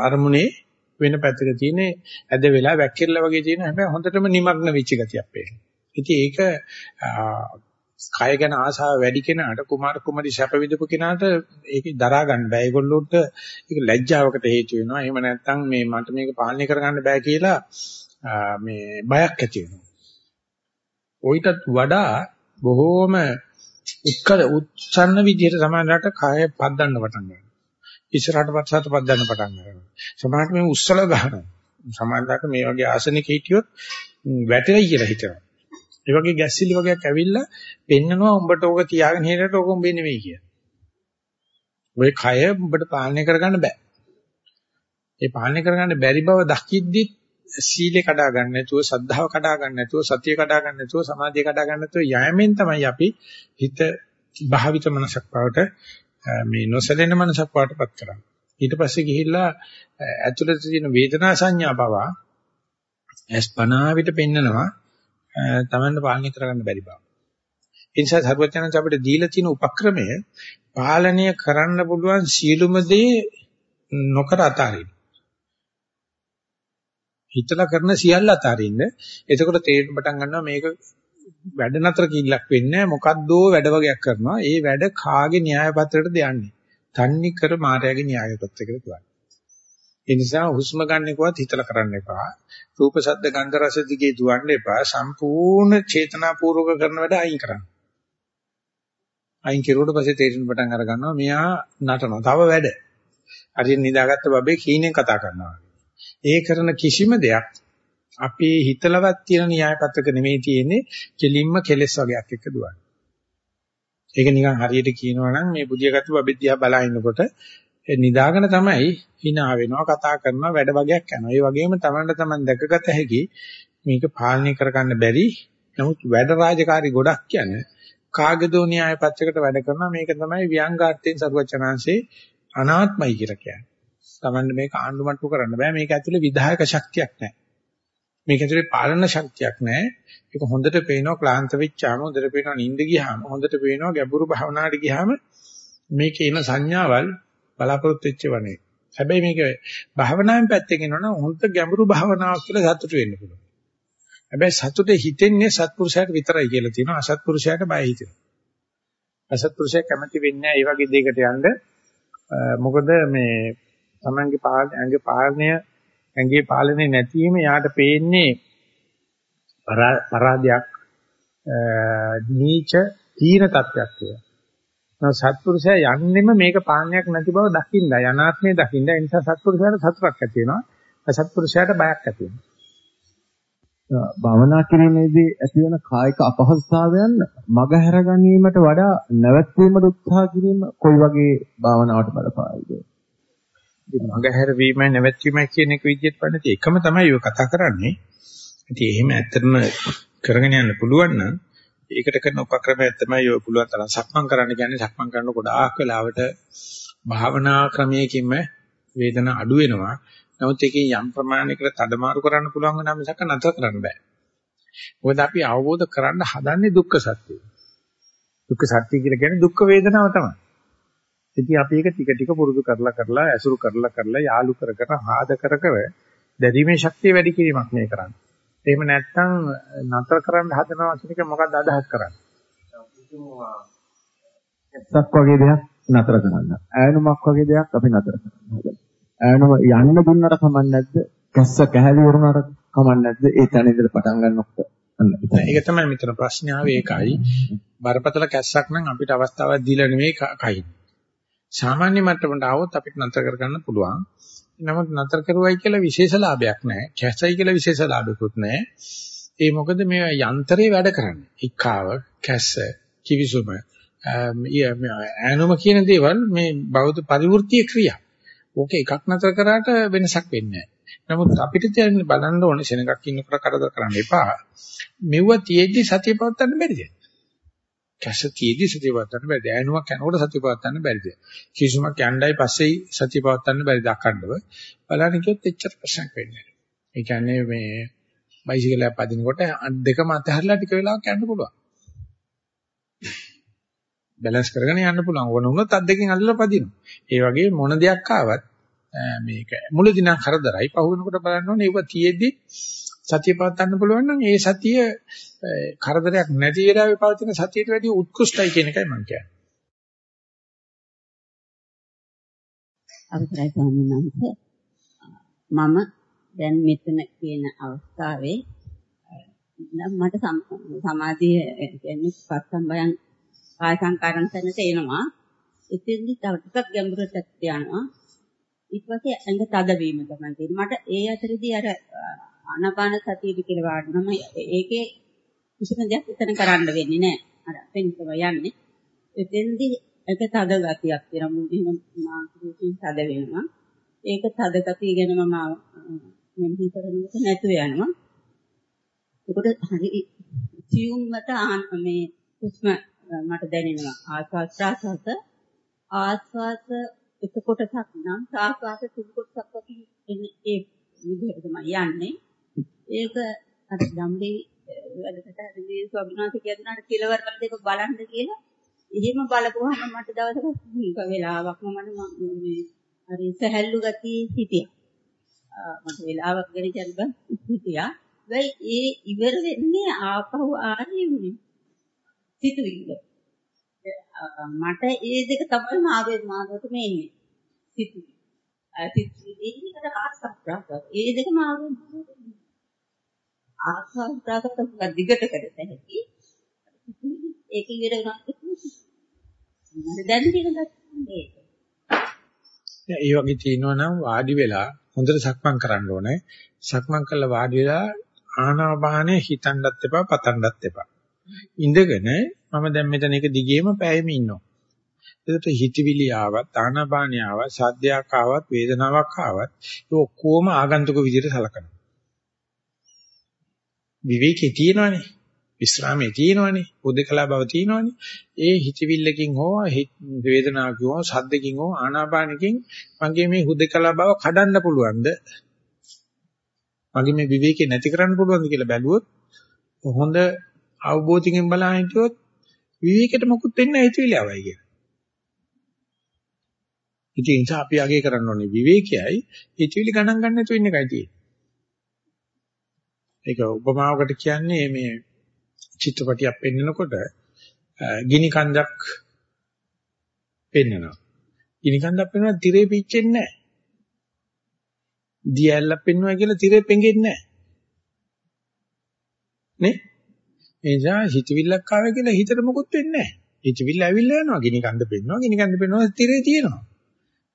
Speaker 1: අරමුණේ වෙන පැත්තක තියෙන ඇද වෙලා වැක්කිරලා වගේ තියෙන හැබැයි හොඳටම নিমগ্ন වෙච්ච ගතියක් පේනවා. ඉතින් ඒක කය ගැන ආසාව වැඩි කෙනාට කුමාර කුමරි සැප විඳපු කෙනාට ඒක දරා ගන්න බෑ. ඒගොල්ලොන්ට ඒක ලැජ්ජාවකට හේතු වෙනවා. එහෙම නැත්නම් මේ මට මේක පාලනය කරගන්න බෑ කියලා මේ බයක් ඇති වෙනවා. ඔයිටත් වඩා බොහෝම උත්කල උච්චන්න විදිහට සමානලට කය පද්දන්න පටන් ගන්නවා. ඉස්සරහට පස්සට පද්දන්න පටන් ගන්නවා. සමහරට මේ උස්සල ගහනවා. සමහරකට මේ වගේ ආසනික හිටියොත් වැටෙයි කියලා හිතනවා. ඒ වගේ ගැස්සිලි වගේක් ඇවිල්ලා පෙන්නනවා උඹට ඕක තියාගෙන හිටියට ඕක උඹේ නෙවෙයි කියලා. ඔය කය උඹට පාලනය කරගන්න බෑ. ඒ පාලනය කරගන්න බැරි බව දකිද්දි සීලේ කඩා ගන්න නැතුව, සද්ධාව කඩා ගන්න නැතුව, සතිය කඩා ගන්න නැතුව, සමාධිය කඩා ගන්න නැතුව යෑමෙන් තමයි අපි හිත භාවිත මනසක් බවට මේ නොසලෙන මනසක් බවටපත් කරන්නේ. ඊට පස්සේ ගිහිල්ලා ඇතුළත තියෙන වේදනා සංඥා බව ඇස්පනාවිට පෙන්නනවා තමන්ට පාලනය කරගන්න බැරි බව. ඒ නිසා සර්වඥාන්ස අපිට දීලා තියෙන උපක්‍රමය පාලනය කරන්න පුළුවන් සියලුම දේ නොකර අතාරින්න. හිතලා කරන සියල්ල අතාරින්න. එතකොට තේරෙන්න පටන් ගන්නවා මේක වැඩ නතර කිල්ලක් වෙන්නේ මොකද්දෝ වැඩ වගේක් කරනවා. ඒ වැඩ කාගේ න්‍යාය පත්‍රයටද යන්නේ? තන්නේ කර මායාවේ න්‍යාය පත්‍රයකට දුවන්නේ. ඒ නිසා හුස්ම ගන්නෙකවත් හිතලා කරන්න එපා. රූප ශබ්ද ගන්ධ රස දිගේ දුවන්න එපා. සම්පූර්ණ චේතනාපූර්වක කරන වැඩ අයින් කරන්න. අයින් කෙරුවට පස්සේ තේරෙන පටන් අර ගන්නවා මෙයා නටනවා. තව වැඩ. හරියට නිදාගත්ත බබේ කීනෙන් කතා කරනවා. ඒ කරන කිසිම දෙයක් අපේ හිතලවත් තියෙන න්‍යාය පත්‍රක නෙමෙයි තියෙන්නේ කෙලින්ම කෙලස් වගේක් එක්ක දුවන්නේ. ඒක නිකන් හරියට කියනවා නම් මේ බුදියාගත්තු බබෙද්දියා බලා ඉන්නකොට නිදාගෙන තමයි hina වෙනවා කතා කරනවා වැඩ වගේක් කරනවා. ඒ වගේම තමන්ට තමන් දැකගත හැකි මේක පාලනය කරගන්න බැරි නමුත් වැඩ රාජකාරි ගොඩක් කියන්නේ කාගදෝ න්‍යාය පත්‍රයකට වැඩ කරනවා මේක තමයි ව්‍යංගාර්ථයෙන් සරුවචනාංශේ අනාත්මයි කියලා කියන්නේ. තමන්ට මේක ආණ්ඩුමට්ටු කරන්න බෑ මේක ඇතුලේ විධායක ශක්තියක් නැහැ. මේක ඇතුලේ පාලන ශක්තියක් නැහැ. ඒක හොඳට පේනවා ක්ලාන්ත වෙච්චාම හොඳට පේනවා නිින්ද ගියාම හොඳට පේනවා ගැඹුරු භාවනාවට ගියාම මේකේ එන සංඥාවල් බලාපොරොත්තු වෙච්ච වනේ. හැබැයි මේක භාවනාවෙන් පැත්තකින් යනවනම් හොඳ ගැඹුරු භාවනාවක් කියලා සතුට වෙන්න පුළුවන්. හැබැයි සතුටේ හිතෙන්නේ සත්පුරුෂයාට විතරයි කියලා තියෙනවා අසත්පුරුෂයාට බය හිතෙනවා. අසත්පුරුෂයා කැමති වෙන්නේ නැහැ මේ වගේ දෙයකට යන්න. මොකද මේ තමන්ගේ පාලනයේ පාලනය ඇඟේ පාලනේ නැතිවීම යාට පේන්නේ පරාදයක් නීච තීන තත්ත්වයක් කියලා. නෝ සත්පුරුෂයා යන්නෙම මේක පාලනයක් නැති බව දකින්න යනාත්මේ දකින්න ඒ නිසා සත්පුරුෂයාට සතුටක් ඇති වෙනවා. අසත්පුරුෂයාට බයක් ඇති වෙනවා.
Speaker 3: භවනා කිරීමේදී ඇතිවන කායික අපහසුතාවයන් මගහැර ගැනීමට වඩා නැවැත්වීමට උත්සාහ කිරීම කොයි වගේ භාවනාවට බලපායිද?
Speaker 1: මගහැර වීමයි නැවැත්වීමයි කියන එක විදිහට බලන්න එකම තමයි ඔය කතා කරන්නේ. ඉතින් එහෙම ඇත්තටම කරගෙන යන්න පුළුවන් නම් ඒකට කරන උපක්‍රමයක් තමයි ඔය පුළුවන් තරම් සක්මන් කරන්න කියන්නේ සක්මන් කරන ගොඩාක් වෙලාවට භාවනා ක්‍රමයකින්ම වේදනාව අඩු වෙනවා. නමුත් ඒකේ යම් ප්‍රමාණයකට තදමාරු කරන්න පුළුවන් වෙනා මිසක නැතර කරන්න බෑ. මොකද අපි අවබෝධ කරන්න හදන්නේ දුක්ඛ සත්‍යය. දුක්ඛ සත්‍ය කියලා කියන්නේ දුක්ඛ වේදනාව තමයි. ඉතින් අපි ඒක ටික ටික පුරුදු කරලා කරලා ඇසුරු කරලා කරලා යාලු කර කර ආද කර කර දැරීමේ ශක්තිය වැඩි කිරීමක් මේ කරන්නේ. එහෙම නැත්නම් නතර කරන්න හදනවා කියන එක මොකක්ද අදහස් කරන්නේ?
Speaker 3: එක්සක් වගේ දෙයක් නතර කරන්න. ඈනුමක් වගේ දෙයක් අපි නතර කරන්න. ඈනුම යන්න දුන්නට කමක් නැද්ද? කැස්ස කැහැලි වුණාට කමක් නැද්ද? ඒ තැන ඉඳලා පටන් ගන්නකොට
Speaker 1: ඒක තමයි මෙතන ප්‍රශ්නේ ආවේ ඒකයි. බරපතල කැස්සක් නම් අපිට අවස්ථාවක් දීලා නෙමෙයි කයින්. සාමාන්‍ය මට්ටමට આવොත් අපිට නතර කරගන්න පුළුවන්. නමුත් නතර කරුවයි කියලා විශේෂ ලාභයක් නැහැ. කැසයි කියලා විශේෂ ලාභයක්වත් නැහැ. ඒ මොකද මේ යන්ත්‍රේ වැඩ කරන්නේ. ඉක්කාව, කැස්ස, කිවිසුම, ඈනුම කියන දේවල් මේ බෞද්ධ පරිවෘත්තීය ක්‍රියා. ඕක එකක් නතර කරාට වෙනසක් වෙන්නේ නමුත් අපිට දැන් බලන්න ඕනේ සෙනඟක් ඉන්නකොට කරදර කරන්න එපා. මෙව්ව තියෙද්දි සතිය පවත්වන්න බැරිද? කැස තියේදී සතිය පවත්වන්න බැරිද? ඈනුවක් යනකොට සතිය පවත්වන්න බැරිද? කිසිමක් යණ්ඩයි පස්සේ සතිය පවත්වන්න බැරිද අකණ්ඩව? බලන්න කිව්වොත් එච්චර ප්‍රශ්නයක් වෙන්නේ නැහැ. ඒ කියන්නේ මේ බයිසිකලයක් පදිනකොට දෙකම අතහැරලා ටික වෙලාවක් යන්න පුළුවන්. බැලන්ස් කරගෙන යන්න පුළුවන්. ඕන වුණොත් අත් දෙකෙන් අල්ලලා පදිනවා. ඒ වගේ මොන දෙයක් ආවත් මේක මුලදී නම් කරදරයි. පහු වෙනකොට බලන්න ඕනේ ඒව තියේදී සතිය පවත්වන්න පුළුවන් නම් ඒ සතිය කරදරයක් නැති වෙලාවේ පවතින සතියට වැඩිය උත්කෘෂ්ටයි කියන එකයි මම කියන්නේ.
Speaker 6: අවසරයි ස්වාමීන් වහන්සේ. මම දැන් මෙතන කියන අවස්ථාවේ මට සමාධිය කියන්නේ පස්සම්බයන් කාය සංකාරණ තැනට එනවා. එතෙන්දි තව ටිකක් ගැඹුරට යනවා. ඊට පස්සේ ඇඟ තදවීම තමයි තියෙන්නේ. මට ඒ අතරේදී අර ආනාපාන සතියද කියලා වාඩිනම ඒකේ කිසිම දෙයක් එතන කරන්න වෙන්නේ නැහැ. අර පෙන්කම යන්නේ. එතෙන්දී ඒක තද ගතියක් තියෙනවා. මුලින්ම මානසිකයෙන් තද වෙනවා. ඒක තද ගතිය ගැන මම මෙහි කරනකොට නැතුව යනවා. ඒකට හරි සියුම්මට මේ හුස්ම මට දැනෙනවා. ආස්වාද ප්‍රාසාස ආස්වාද එක කොටසක් නම් ප්‍රාසාස තුන් කොටසක් වගේ එන්නේ ඒ විදිහට තමයි යන්නේ. ඒක අර ධම්මේ වැඩකට හරිදී ස්වාමීන් වහන්සේ කියනවාට කෙලවර දෙක බලන්න කියලා. එහෙම බලපුවාම මට දවසක වෙලාවක්ම මට මේ හරි සහැල්ලු ගතිය හිටියා. මට වෙලාවක් ගැන කියන්න හිටියා. වෙයි ඒ ඉවර වෙන්නේ ආපහු ආන්නේ උනේ. සිතුවිල්ල. මට ඒ දෙක තමයි මාගේ මාකට මේ ඉන්නේ. සිතුවිලි. සිතුවිලි ඒකට ආසක්‍රාස. ඒ දෙක මාගේ ආසක්‍රාස දිගට කරත හැකි. ඒක ඉවර වුණාට මට දැන් තියෙන ඒක.
Speaker 1: ඒ වගේ තියෙනවා නම් වාඩි වෙලා හොඳට සක්මන් කරන්න ඕනේ. සක්මන් කළා වාඩි වෙලා ආනාපානෙ හිතන්නත් එපා පතන්නත් එපා. ඉඳගෙන මම දැන් මෙතන එක දිගේම පැයෙම ඉන්නවා. එතකොට හිතවිලි ආවත් ආනාපානිය ආවත් සද්දයක් ආවත් වේදනාවක් ආවත් ඒ ඔක්කොම ආගන්තුක විදිහට සලකනවා. විවේකේ තියෙනවනේ. විස්රාමයේ තියෙනවනේ. උදේකලා බව තියෙනවනේ. ඒ හිතවිල්ලකින් හෝ වේදනාවකින් හෝ සද්දකින් හෝ ආනාපානකින් මගේ මේ උදේකලා බව කඩන්න පුළුවන්ද? මගේ මේ විවේකේ නැති කරන්න පුළුවන්ද කියලා බැලුවොත් හොඳ අවබෝධයෙන් බලන හිටියොත් විවේකයට මොකුත් වෙන්නේ නැහැ හිතවිලි ආවයි කියලා. ඉතින් ඒ නිසා අපි අගේ කරන්න ඕනේ විවේකයයි හිතවිලි ගණන් ගන්න නැතුව ඉන්න එකයි තියෙන්නේ. ඒක උපමාවකට කියන්නේ මේ චිත්‍රපටියක් පෙන්නකොට ගිනි කන්දක් පෙන්නනවා. ගිනි කන්දක් පෙන්වනවා තිරේ පිච්චෙන්නේ නැහැ. දියැලක් පෙන්වනවා කියලා තිරේ පෙඟෙන්නේ නැහැ. නේ? ඒ නිසා හිතවිල්ලක් ආවේ කියලා හිතට මොකුත් වෙන්නේ නැහැ. හිතවිල්ල ඇවිල්ලා යනවා. ගිනි කන්ද පෙන්වනවා. ගිනි කන්ද පෙන්වනවා තිරේ තියෙනවා.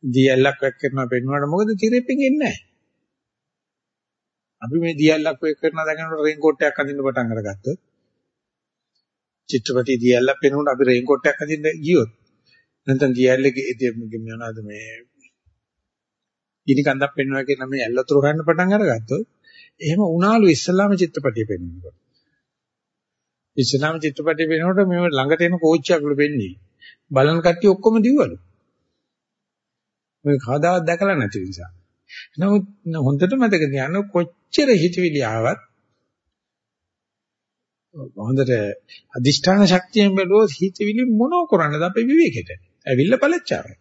Speaker 1: දියැලක් වැක් කරනවා පෙන්වුවාට මොකද තිරේ පෙඟෙන්නේ නැහැ. අපි මේ දියැලක් වැක් කරනවා දැනගෙන රේන් කෝට් එකක් අඳින්න පටන් අරගත්තොත් චිත්‍රපටි දියැලක් පෙන්වුවට අපි රේන් කෝට් එකක් අඳින්න ගියොත් නැත්නම් දියැලගේ මොනවාද මේ ගිනි කන්දක් පෙන්වනවා කියන මේ ඇල්ලතුරු ගන්න පටන් අරගත්තොත් එහෙම උනාලු ඉස්ලාම චිත්‍රපටිය පෙන්වනකොට ඉස්ලාම චිත්‍රපටිය පෙන්වනකොට මේ ළඟට එන කෝච්චියක්ලු වෙන්නේ බලන කට්ටිය ඔක්කොම දිව්වලු. මේ කවදාවත් දැකලා නැති නිසා. නමුත් හොඳට මතක තියාගන්න කොච්චර හිතවිලි ආවත් හොඳට අදිෂ්ඨාන ශක්තියෙන් බැලුවොත් හිතවිලි මොනෝ කරන්නද අපේ විවේකෙට ඇවිල්ලා පළච්චාරයි.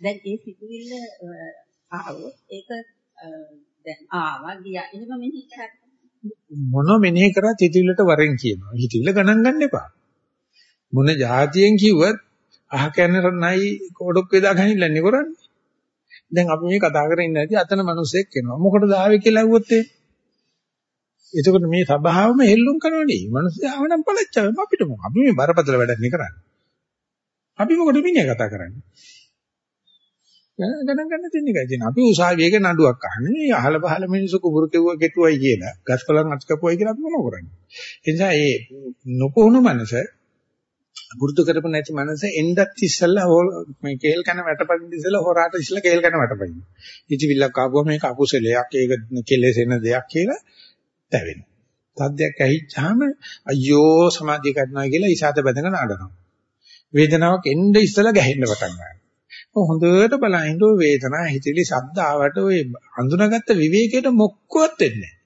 Speaker 6: දැන් ඒ සිතුවිල්ල ආවොත් ඒක දැන් ආවා ගියා. එහෙම මෙනෙහි කරන්නේ.
Speaker 1: මොන මෙනෙහි කරත් හිතවිල්ලට වරෙන් කියනවා. හිතවිල්ල ගණන් ගන්න එපා. මොන જાතියෙන් කිව්වත් අහ කැනර නයි කොඩොක් වේදා ගහින්නන්නේ කරන්නේ දැන් අපි මේ කතා කරගෙන ඉන්න ඇති අතන මිනිස්සෙක් එනවා මොකටද ආවේ කියලා ඇහුවොත් ඒ එතකොට මේ සබාවම හෙල්ලුම් කරනනේ මිනිස්සු ආවනම් පළච්චාව අපිට මොකක් අපි මේ බරපතල වැඩක් නේ කරන්නේ අපි මොකටද මිනිහා කතා කරන්නේ? ගණන් ගන්න තියෙන එකයි තියෙන. අපි උසාවියක නඩුවක් අහන්නේ. මේ අහල පහල මිනිස්සු කුඹුරු කෙවුවා කෙටුවයි කියලා, ගස්කොලන් අත් කපුවයි කියලා අපි මොනව කරන්නේ? ඒ නිසා මේ නොපොහුණු මනස පුරුදු කරපු නැති මනස එන්නත් ඉස්සෙල්ලා මේ කේල් කන වැටපදින්න ඉස්සෙල්ලා හොරාට ඉස්සෙල්ලා කේල් කන වැටපදින්න. ඉතිවිල්ලක් ආවම මේක අකුසලයක්, ඒක කෙලෙසෙන දෙයක් කියලා තැවෙනවා. තද්දයක් ඇහිච්චාම අයියෝ සමාධිය ගන්නවා කියලා ඉසాత බඳගෙන අඬනවා. වේදනාවක් එන්න ඉස්සලා ගැහෙන්න පටන් ගන්නවා. හොඳට බලහින්න ඔය වේදනාව හිතවිලි ශබ්ද ආවට ඔය අඳුනගත්ත විවේකයට මොක්කවත් වෙන්නේ නැහැ.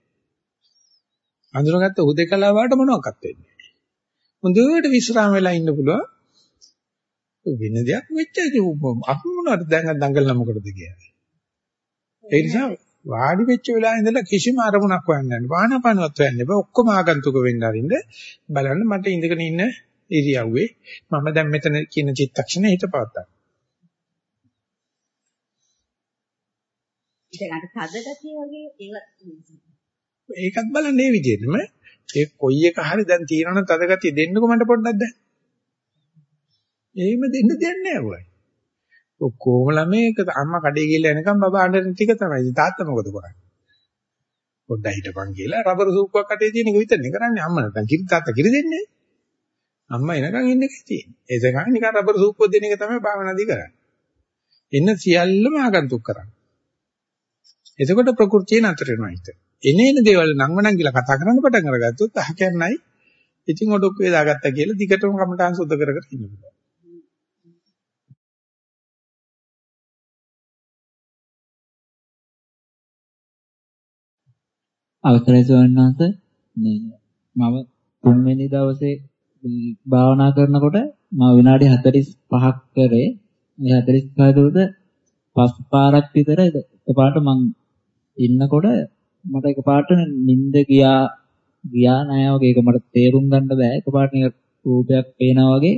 Speaker 1: අඳුනගත්ත හුදේකලාවට මොනවත් වෙන්නේ නැහැ. හොඳට විශ්‍රාම වෙලා ඉන්න පුළුවන්. වෙන දෙයක් වෙච්ච අපි මොනවද දැන් දඟලන මොකටද කියන්නේ. ඒ නිසා වාඩි වෙච්ච වෙලාවේ ඉඳලා කිසිම අරමුණක් හොයන්න යන්න. වාහනපනවත් හොයන්න බෑ. ඔක්කොම ආගන්තුක වෙන්න අරින්න බලන්න මට ඉඳගෙන ඉන්න ඉරියව්වේ මම දැන් මෙතන කියන චිත්තක්ෂණය හිත.
Speaker 6: ඉතින් අර තද ගතිය වගේ ඒවත්
Speaker 1: ඒකත් බලන්න මේ විදිහටම ඒ කොයි එක හරි දැන් තියෙනවනම් තද ගතිය දෙන්නකො මට පොඩ්ඩක් දැන්. එහෙම දෙන්න දෙයක් නෑ ඔයයි. ඔක්කොම ළමයි අම්මා කඩේ ගිහලා එනකම් බබා අඬන ටික තමයි. තාත්තා මොකද කරන්නේ? පොඩ්ඩක් හිටපන් කියලා රබර් සූප්පුවක් අතේ තියෙන එක විතරනේ කරන්නේ අම්ම නැත්නම් කිරි තාත්තා කිරි දෙන්නේ අම්මා එනකන් ඉන්න එකයි තියෙන්නේ එතකන් නිකන් රබර් සූප්පුවක් දෙන එක තමයි භාවනාදී කරන්නේ එන්න සියල්ලම ආගන්තුක් කරන්නේ එතකොට ප්‍රകൃතිය නතර වෙනවා හිත එනේන දේවල් නංවනන් කියලා කතා කරන්න පටන් අරගත්තොත් අහ කියන්නයි ඉතින් ඔඩොක්කේ දාගත්තා කියලා දිගටම කමටහන් සුද්ධ කර කර ඉන්න පුළුවන්.
Speaker 5: අවසරයි සවන්නාස මේ මම තුන්වෙනි දවසේ භාවනා කරනකොට මම විනාඩි 45ක් කරේ. මේ 45 දුරද පස් පාරක් විතර එකපාරට මං ඉන්නකොට මට එකපාරට නිින්ද ගියා ගියා නෑ වගේ ඒක මට තේරුම් ගන්න බෑ එකපාරට නිකන් රූපයක් පේනා වගේ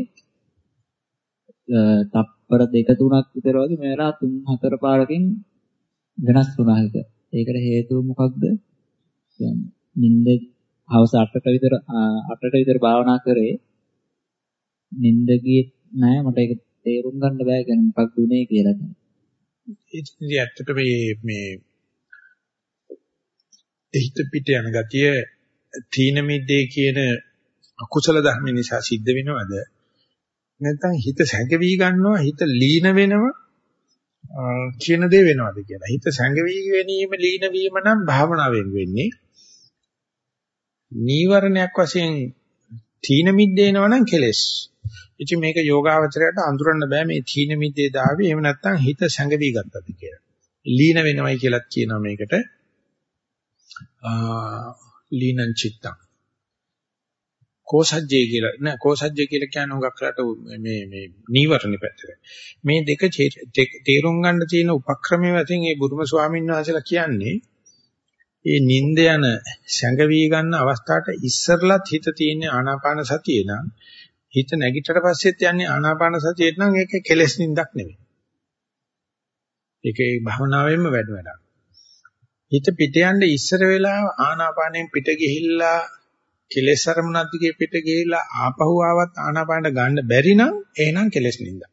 Speaker 5: තප්පර දෙක තුනක් විතර වගේ මේ වෙලාව තුන් හතර පාරකින් වෙනස් වුණා ඒක. ඒකට හේතුව මොකක්ද? කියන්නේ නිින්ද හවස 8ට විතර 8ට විතර භාවනා කරේ නිින්ද ගියේ නෑ මට ඒක තේරුම් ගන්න බෑ කියන්නේ මොකක්ද උනේ කියලා.
Speaker 1: ඉතින් ඇත්තට මේ මේ හිත පිට යන ගතිය තීන මිද්දේ කියන අකුසල ධර්ම නිසා සිද්ධ වෙනවද නැත්නම් හිත සැඟවි ගන්නවා හිත ලීන වෙනවා කියන දේ වෙනවද කියලා. හිත සැඟවි ගැනීම ලීන වීම නම් භාවනාවෙන් වෙන්නේ. නීවරණයක් වශයෙන් තීන මිද්දේනවා නම් කෙලෙස්. ඉතින් මේක යෝගාවචරයට අඳුරන්න බෑ මේ තීන මිද්දේ දාවේ එහෙම නැත්නම් හිත සැඟවි ගත්තද කියලා. ලීන වෙනවයි කියලාත් කියනවා මේකට. ලීනං චිත්තං. කෝසජ්ජේ කියලා නෑ කෝසජ්ජේ කියලා කියන්නේ උගක් කරට මේ මේ නීවරණ පැත්තට. මේ දෙක තේරුම් ගන්න තියෙන උපක්‍රමයේ වශයෙන් මේ බුදුම ස්වාමීන් වහන්සේලා කියන්නේ ඒ නිින්ද යන සැඟවි ගන්න අවස්ථාවට ඉස්සරලත් හිත තියෙන ආනාපාන සතියේ නම් හිත නැගිටට පස්සෙත් යන්නේ ආනාපාන සතියට නම් ඒක කෙලෙස් නිින්දක් නෙවෙයි. ඒකේ භවනාවෙන්ම වැඩ වැඩක්. හිත පිට යන්න ඉස්සර වෙලා ආනාපානෙන් පිට ගිහිල්ලා කෙලෙස් අරමුණක් දිගේ පිට ගිහිල්ලා ආපහු ආවත් ආනාපානට ගන්න බැරි නම් එහෙනම් කෙලෙස් නින්දා.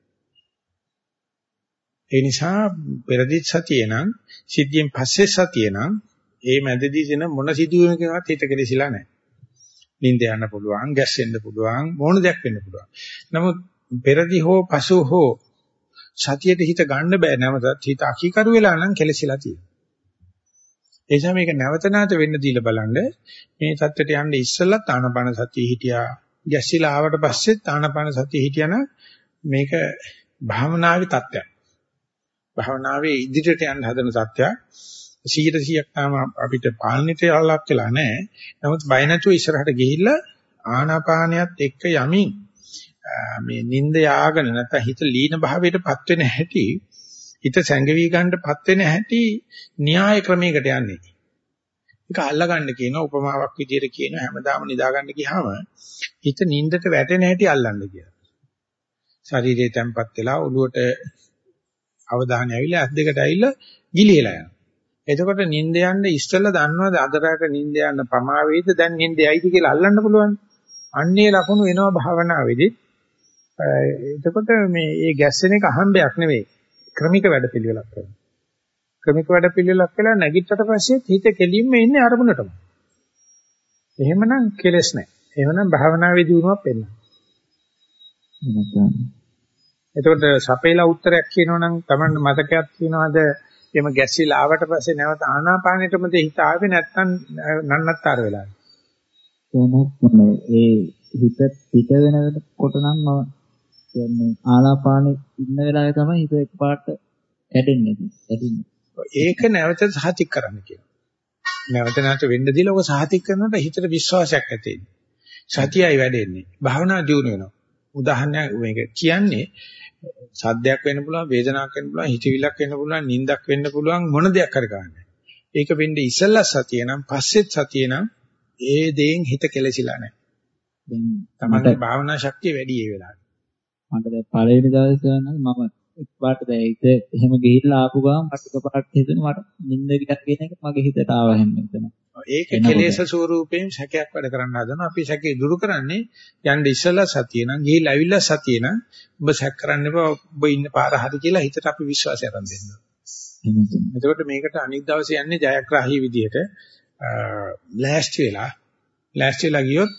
Speaker 1: ඒ නිසා පෙරදිත් සතියේ නම් සිද්ධියෙන් පස්සේ සතියේ නම් ඒ මැදදී දෙන මොන සිදුවීමකවත් හිත කෙලෙසිලා නැහැ. නිින්ද යන්න පුළුවන්, ගැස්සෙන්න පුළුවන්, මොන දෙයක් වෙන්න පුළුවන්. නමුත් පෙරදි හෝ පසු හෝ සතියට හිත ගන්න බෑ නැවතත් හිත අකීකරු වෙලා නම් කෙලෙසිලා තියෙනවා. ඒ නිසා මේක නැවත නැවත වෙන්න දීලා බලන්න මේ தත්ත්වයට යන්න ඉස්සෙල්ලා ආනපන සතිය හිටියා. ගැස්සිලා ආවට පස්සෙත් ආනපන සතිය හිටියන මේක භාවනාවේ தත්ත්වයක්. භාවනාවේ ඉදිරියට යන්න හදන தත්ත්වයක්. 100%ක් තාම අපිට පාලනිට යලක් කියලා නැහැ. නමුත් බය නැතුව ඉස්සරහට ගිහිල්ලා ආනාපානයත් එක්ක යමින් මේ නිින්ද යාගෙන නැත්නම් හිත ලීන භාවයටපත් වෙන හැටි හිත සැඟවි ගන්නපත් වෙන හැටි න්‍යාය ක්‍රමයකට යන්නේ. ඒක අල්ලගන්න කියන උපමාවක් විදිහට කියන හැමදාම නිදාගන්න ගියාම හිත නින්දට වැටෙන හැටි අල්ලන්න කියලා. ශරීරයේ තැම්පත් වෙලා ඔළුවට අවධානය ඇවිල්ලා ඇස් දෙකට ඇවිල්ලා ගිලිහෙලා යනවා. එතකොට නිින්ද යන්න ඉස්සෙල්ලා දන්නවද අදරට නිින්ද යන්න පමා වේද දැන් නිින්ද යයිද කියලා අල්ලන්න පුළුවන්. අන්නේ ලකුණු එනවා භාවනාවේදී. එතකොට මේ ඒ ගැස්සෙන එක අහම්බයක් නෙවෙයි. ක්‍රමික වැඩපිළිවෙලක් කරනවා. ක්‍රමික වැඩපිළිවෙලක් කළා නැගිට්ටට පස්සේ හිත කෙලින්ම ඉන්නේ අරමුණටම. එහෙමනම් කෙලස් නැහැ. එහෙමනම් භාවනාවේ දිනුවක් වෙන්න. එතකොට සපේලා උත්තරයක් කියනවනම් Taman මතකයක් තියනවාද එම ගැසිලා ආවට පස්සේ නැවත ආනාපානෙටම හිත ආවේ නැත්නම් නන්නත්තර වෙලා.
Speaker 5: එහෙනම් ඒ හිත පිට වෙනකොට නම් මම කියන්නේ ආනාපානෙ ඉන්න වෙලාවේ තමයි හිත එකපාරට ඇදෙන්නේ. ඇදෙන්නේ.
Speaker 1: ඒක නැවත සහතික කරන්න කියනවා. නැවත නැවත වෙන්න දීලා ඔක සහතික කරනකොට හිතට විශ්වාසයක් ඇති. සතියයි වැඩෙන්නේ. භාවනා දියුණු වෙනවා. උදාහරණයක් මේක කියන්නේ සද්දයක් වෙන්න පුළුවන්, වේදනාවක් වෙන්න පුළුවන්, හිතවිල්ලක් වෙන්න පුළුවන්, නිින්දක් වෙන්න පුළුවන් මොන දෙයක් කර ගන්න. ඒක වෙන්නේ ඉස්සෙල්ලා සතිය නම් පස්සෙත් සතිය නම් ඒ දේෙන් හිත කෙලසිලා නැහැ. දැන් තමයි භාවනා ශක්තිය වැඩි ඒ වෙලාවට.
Speaker 5: මට දැන් පළවෙනි දවසේ නම් මම එකපාරට දැන් හිත එහෙම ගිහිල්ලා ආපු ගමන් මට එකපාරට හිතෙනවා මට නිින්ද ගියක් කියන එක මගේ හිතට ආව හැම වෙලේම.
Speaker 1: ඒක කෙලෙස ස්වරූපයෙන් සැකයක් වැඩ කරන්න හදනවා. අපි සැකේ දුරු කරන්නේ යන්න ඉස්සලා සතිය නම් ගිහිල්ලා ඇවිල්ලා සතිය නම් ඔබ සැක කරන්න එපා ඔබ ඉන්න පාර හරි කියලා හිතට අපි විශ්වාසය අරන් දෙන්න. එතකොට මේකට අනිත් දවසේ යන්නේ ජයග්‍රාහී විදියට ලෑස්ති වෙලා ලෑස්ති වෙලා ගියොත්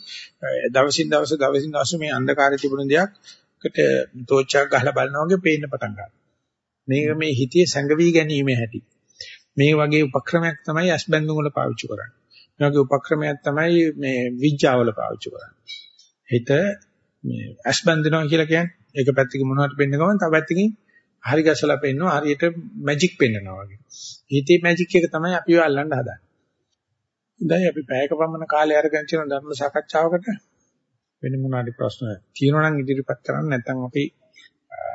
Speaker 1: දවසින් දවස දවසින් දවස මේ අන්ධකාරය තිබුණ දෙයක්කට තෝච්චක් ගහලා බලනවා වගේ පේන්න පටන් ගන්නවා. මේක මේ හිතේ සැඟවි ගැනීම හැටි. මේ වගේ උපක්‍රමයක් තමයි ඇස්බැඳුම් වල පාවිච්චි කරන්නේ. මේ වගේ උපක්‍රමයක් තමයි මේ විඥාවල පාවිච්චි කරන්නේ. හිත මේ ඇස්බැඳිනවා කියලා කියන්නේ ඒක පැත්තකින් මොනවට පෙන්න ගමන් තව පැත්තකින් හරි ගැසලා පෙන්නනවා හරියට මැජික් පෙන්නනවා වගේ. හිතේ මැජික් එක තමයි අපිව අල්ලන්න හදන්නේ. දැන් අපි පැයක පමණ කාලය අරගෙන තියෙන ධර්ම සාකච්ඡාවකට වෙන මොනවාරි ප්‍රශ්න තියෙනවා නම් ඉදිරිපත් කරන්න නැත්නම් අපි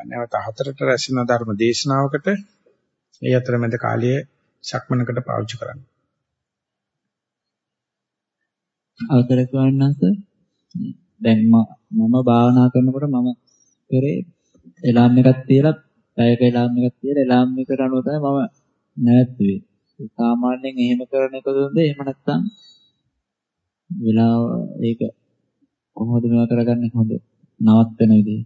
Speaker 1: නැවත හතරට රැස්වෙන ධර්ම දේශනාවකට ඒ අතරමැද කාලය සක්මනකට පාවිච්චි කරන්න.
Speaker 5: අවතර ස්වාමීන් දැන් මම භාවනා කරනකොට මම කරේ එලාම් එකක් තියලා පැයක එලාම් එකක් තියලා එලාම් එකට අනුව තමයි මම නැවතුනේ. සාමාන්‍යයෙන් එහෙම කරන එකද හොඳ එහෙම නැත්නම් වෙලාව ඒක කොහොමද මේවා කරගන්නේ හොඳ නවත්තන විදිහ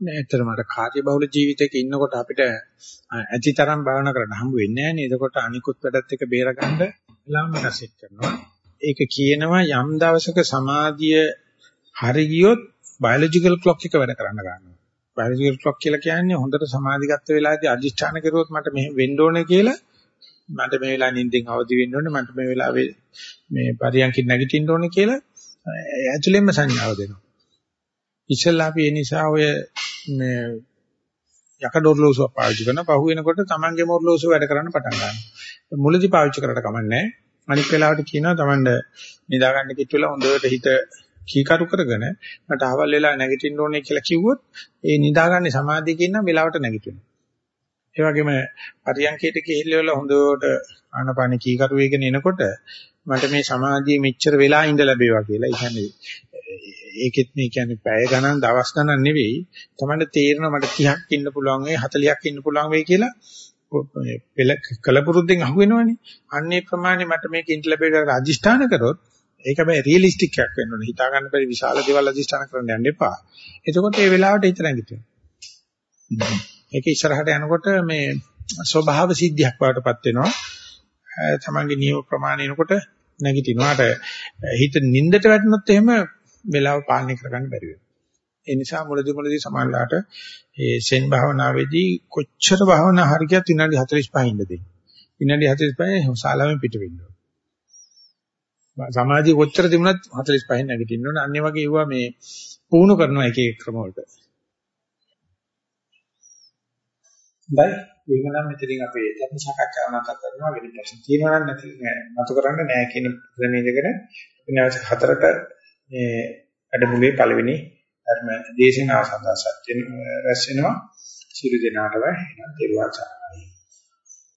Speaker 1: නෑ ඇත්තටම අර කාර්යබහුල ජීවිතයක ඉන්නකොට අපිට ඇතිතරම් භාවනා කරන්න හම්බ වෙන්නේ නෑනේ. එතකොට අනිකුත් වැඩත් එක බේරගන්න වෙලාවම රසෙත් කරනවා. ඒක කියනවා යම් දවසක සමාධිය හරි ගියොත් බයොලොජිකල් ක්ලොක් එක වැඩ කරන්න ගන්නවා. බයොලොජිකල් ක්ලොක් කියලා කියන්නේ හොඳට සමාධිගත වෙලාවේදී අදිෂ්ඨාන කරුවොත් මට මෙහෙම වෙන්න ඕනේ කියලා මට මේ වෙලාවේ නිින්දෙන් අවදි වෙන්න ඕනේ මට මේ වෙලාවේ මේ පරියන්කින් නැගිටින්න ඕනේ කියලා ඇතුළෙන්ම සංඥාව දෙනවා. ඉස්සෙල්ලා අපි ඒ නිසා ඔය මේ යකඩ ඔරලෝසුව පාවිච්චි කරන පහු වෙනකොට Tamange ඔරලෝසුව වැඩ කරන්න පටන් ගන්නවා. මුලදී පාවිච්චි කරලා කමන්නේ අනිත් වෙලාවට කියනවා Tamanne නිදා ගන්න කිට් වෙලා හොඳට හිත කීකරු කරගෙන මට අවල් වෙලා නැගිටින්න ඕනේ කියලා කිව්වොත් ඒ නිදාගන්නේ සමාධියකින් නම් වෙලාවට නැගිටිනවා. ඒ වගේම පරියන්කයට ගිහිල්ලා හොඳට ආනපාන කීකරු වේගෙන එනකොට මට මේ සමාධිය මෙච්චර වෙලා ඉඳ ලැබේවා කියලා. ඒ කියන්නේ ඒකෙත් මේ කියන්නේ පැය ගණන් දවස් ගණන් නෙවෙයි. තමයි තේරෙනවා මට 30ක් ඉන්න පුළුවන් වෙයි 40ක් ඉන්න පුළුවන් වෙයි කියලා පෙළ කලපුරුද්දෙන් අහුවෙනවනේ. අන්නේ ප්‍රමාණය මට මේක ඉන්න ලැබෙලා අධිෂ්ඨාන කරොත් ඒක හැබැයි රියලිස්ටික් එකක් වෙන්න ඕනේ. හිතා ගන්න බැරි විශාල දේවල් අධිෂ්ඨාන කරන්න යන්න එපා. එතකොට ඒ වෙලාවට හිත නැගිටිනවා. ඒක ඉස්සරහට යනකොට මේ ස්වභාව සිද්ධියක් වඩටපත් වෙනවා. තමන්ගේ නියම ප්‍රමාණය එනකොට නැගිටිනවාට හිත නින්දට වැටුනොත් එහෙම වෙලාව පාලනය කරගන්න බැරි වෙනවා. ඒ නිසා මුලදී මුලදී සමානලාට ඒ සෙන් භාවනාවේදී කොච්චර භාවනා හරියට විනාඩි 45 ඉන්න දෙන්නේ. විනාඩි 45 ශාලාවෙන් පිට වෙන්න ඕන. සමාධිය කොච්චර තිබුණත් 45 නැගිටින්න ඕන. අන්නේ වගේ ඒවා මේ පුහුණු කරනවා එක එක ක්‍රම වලට. දැන් ඒක නම් මෙතනින් අපේ ධර්ම සාකච්ඡාව නැවත කරනවා. වෙන ප්‍රශ්න තියෙනවා නම් නැති නතු කරන්න නෑ කියන ක්‍රමයකගෙන විනාඩි හතරට මේ වැඩමුළුවේ පළවෙනි ධර්ම දේශනාව සඳහා සත්‍ය රැස් වෙනවා. සියලු දෙනාටම එනම් දේවාචාරයි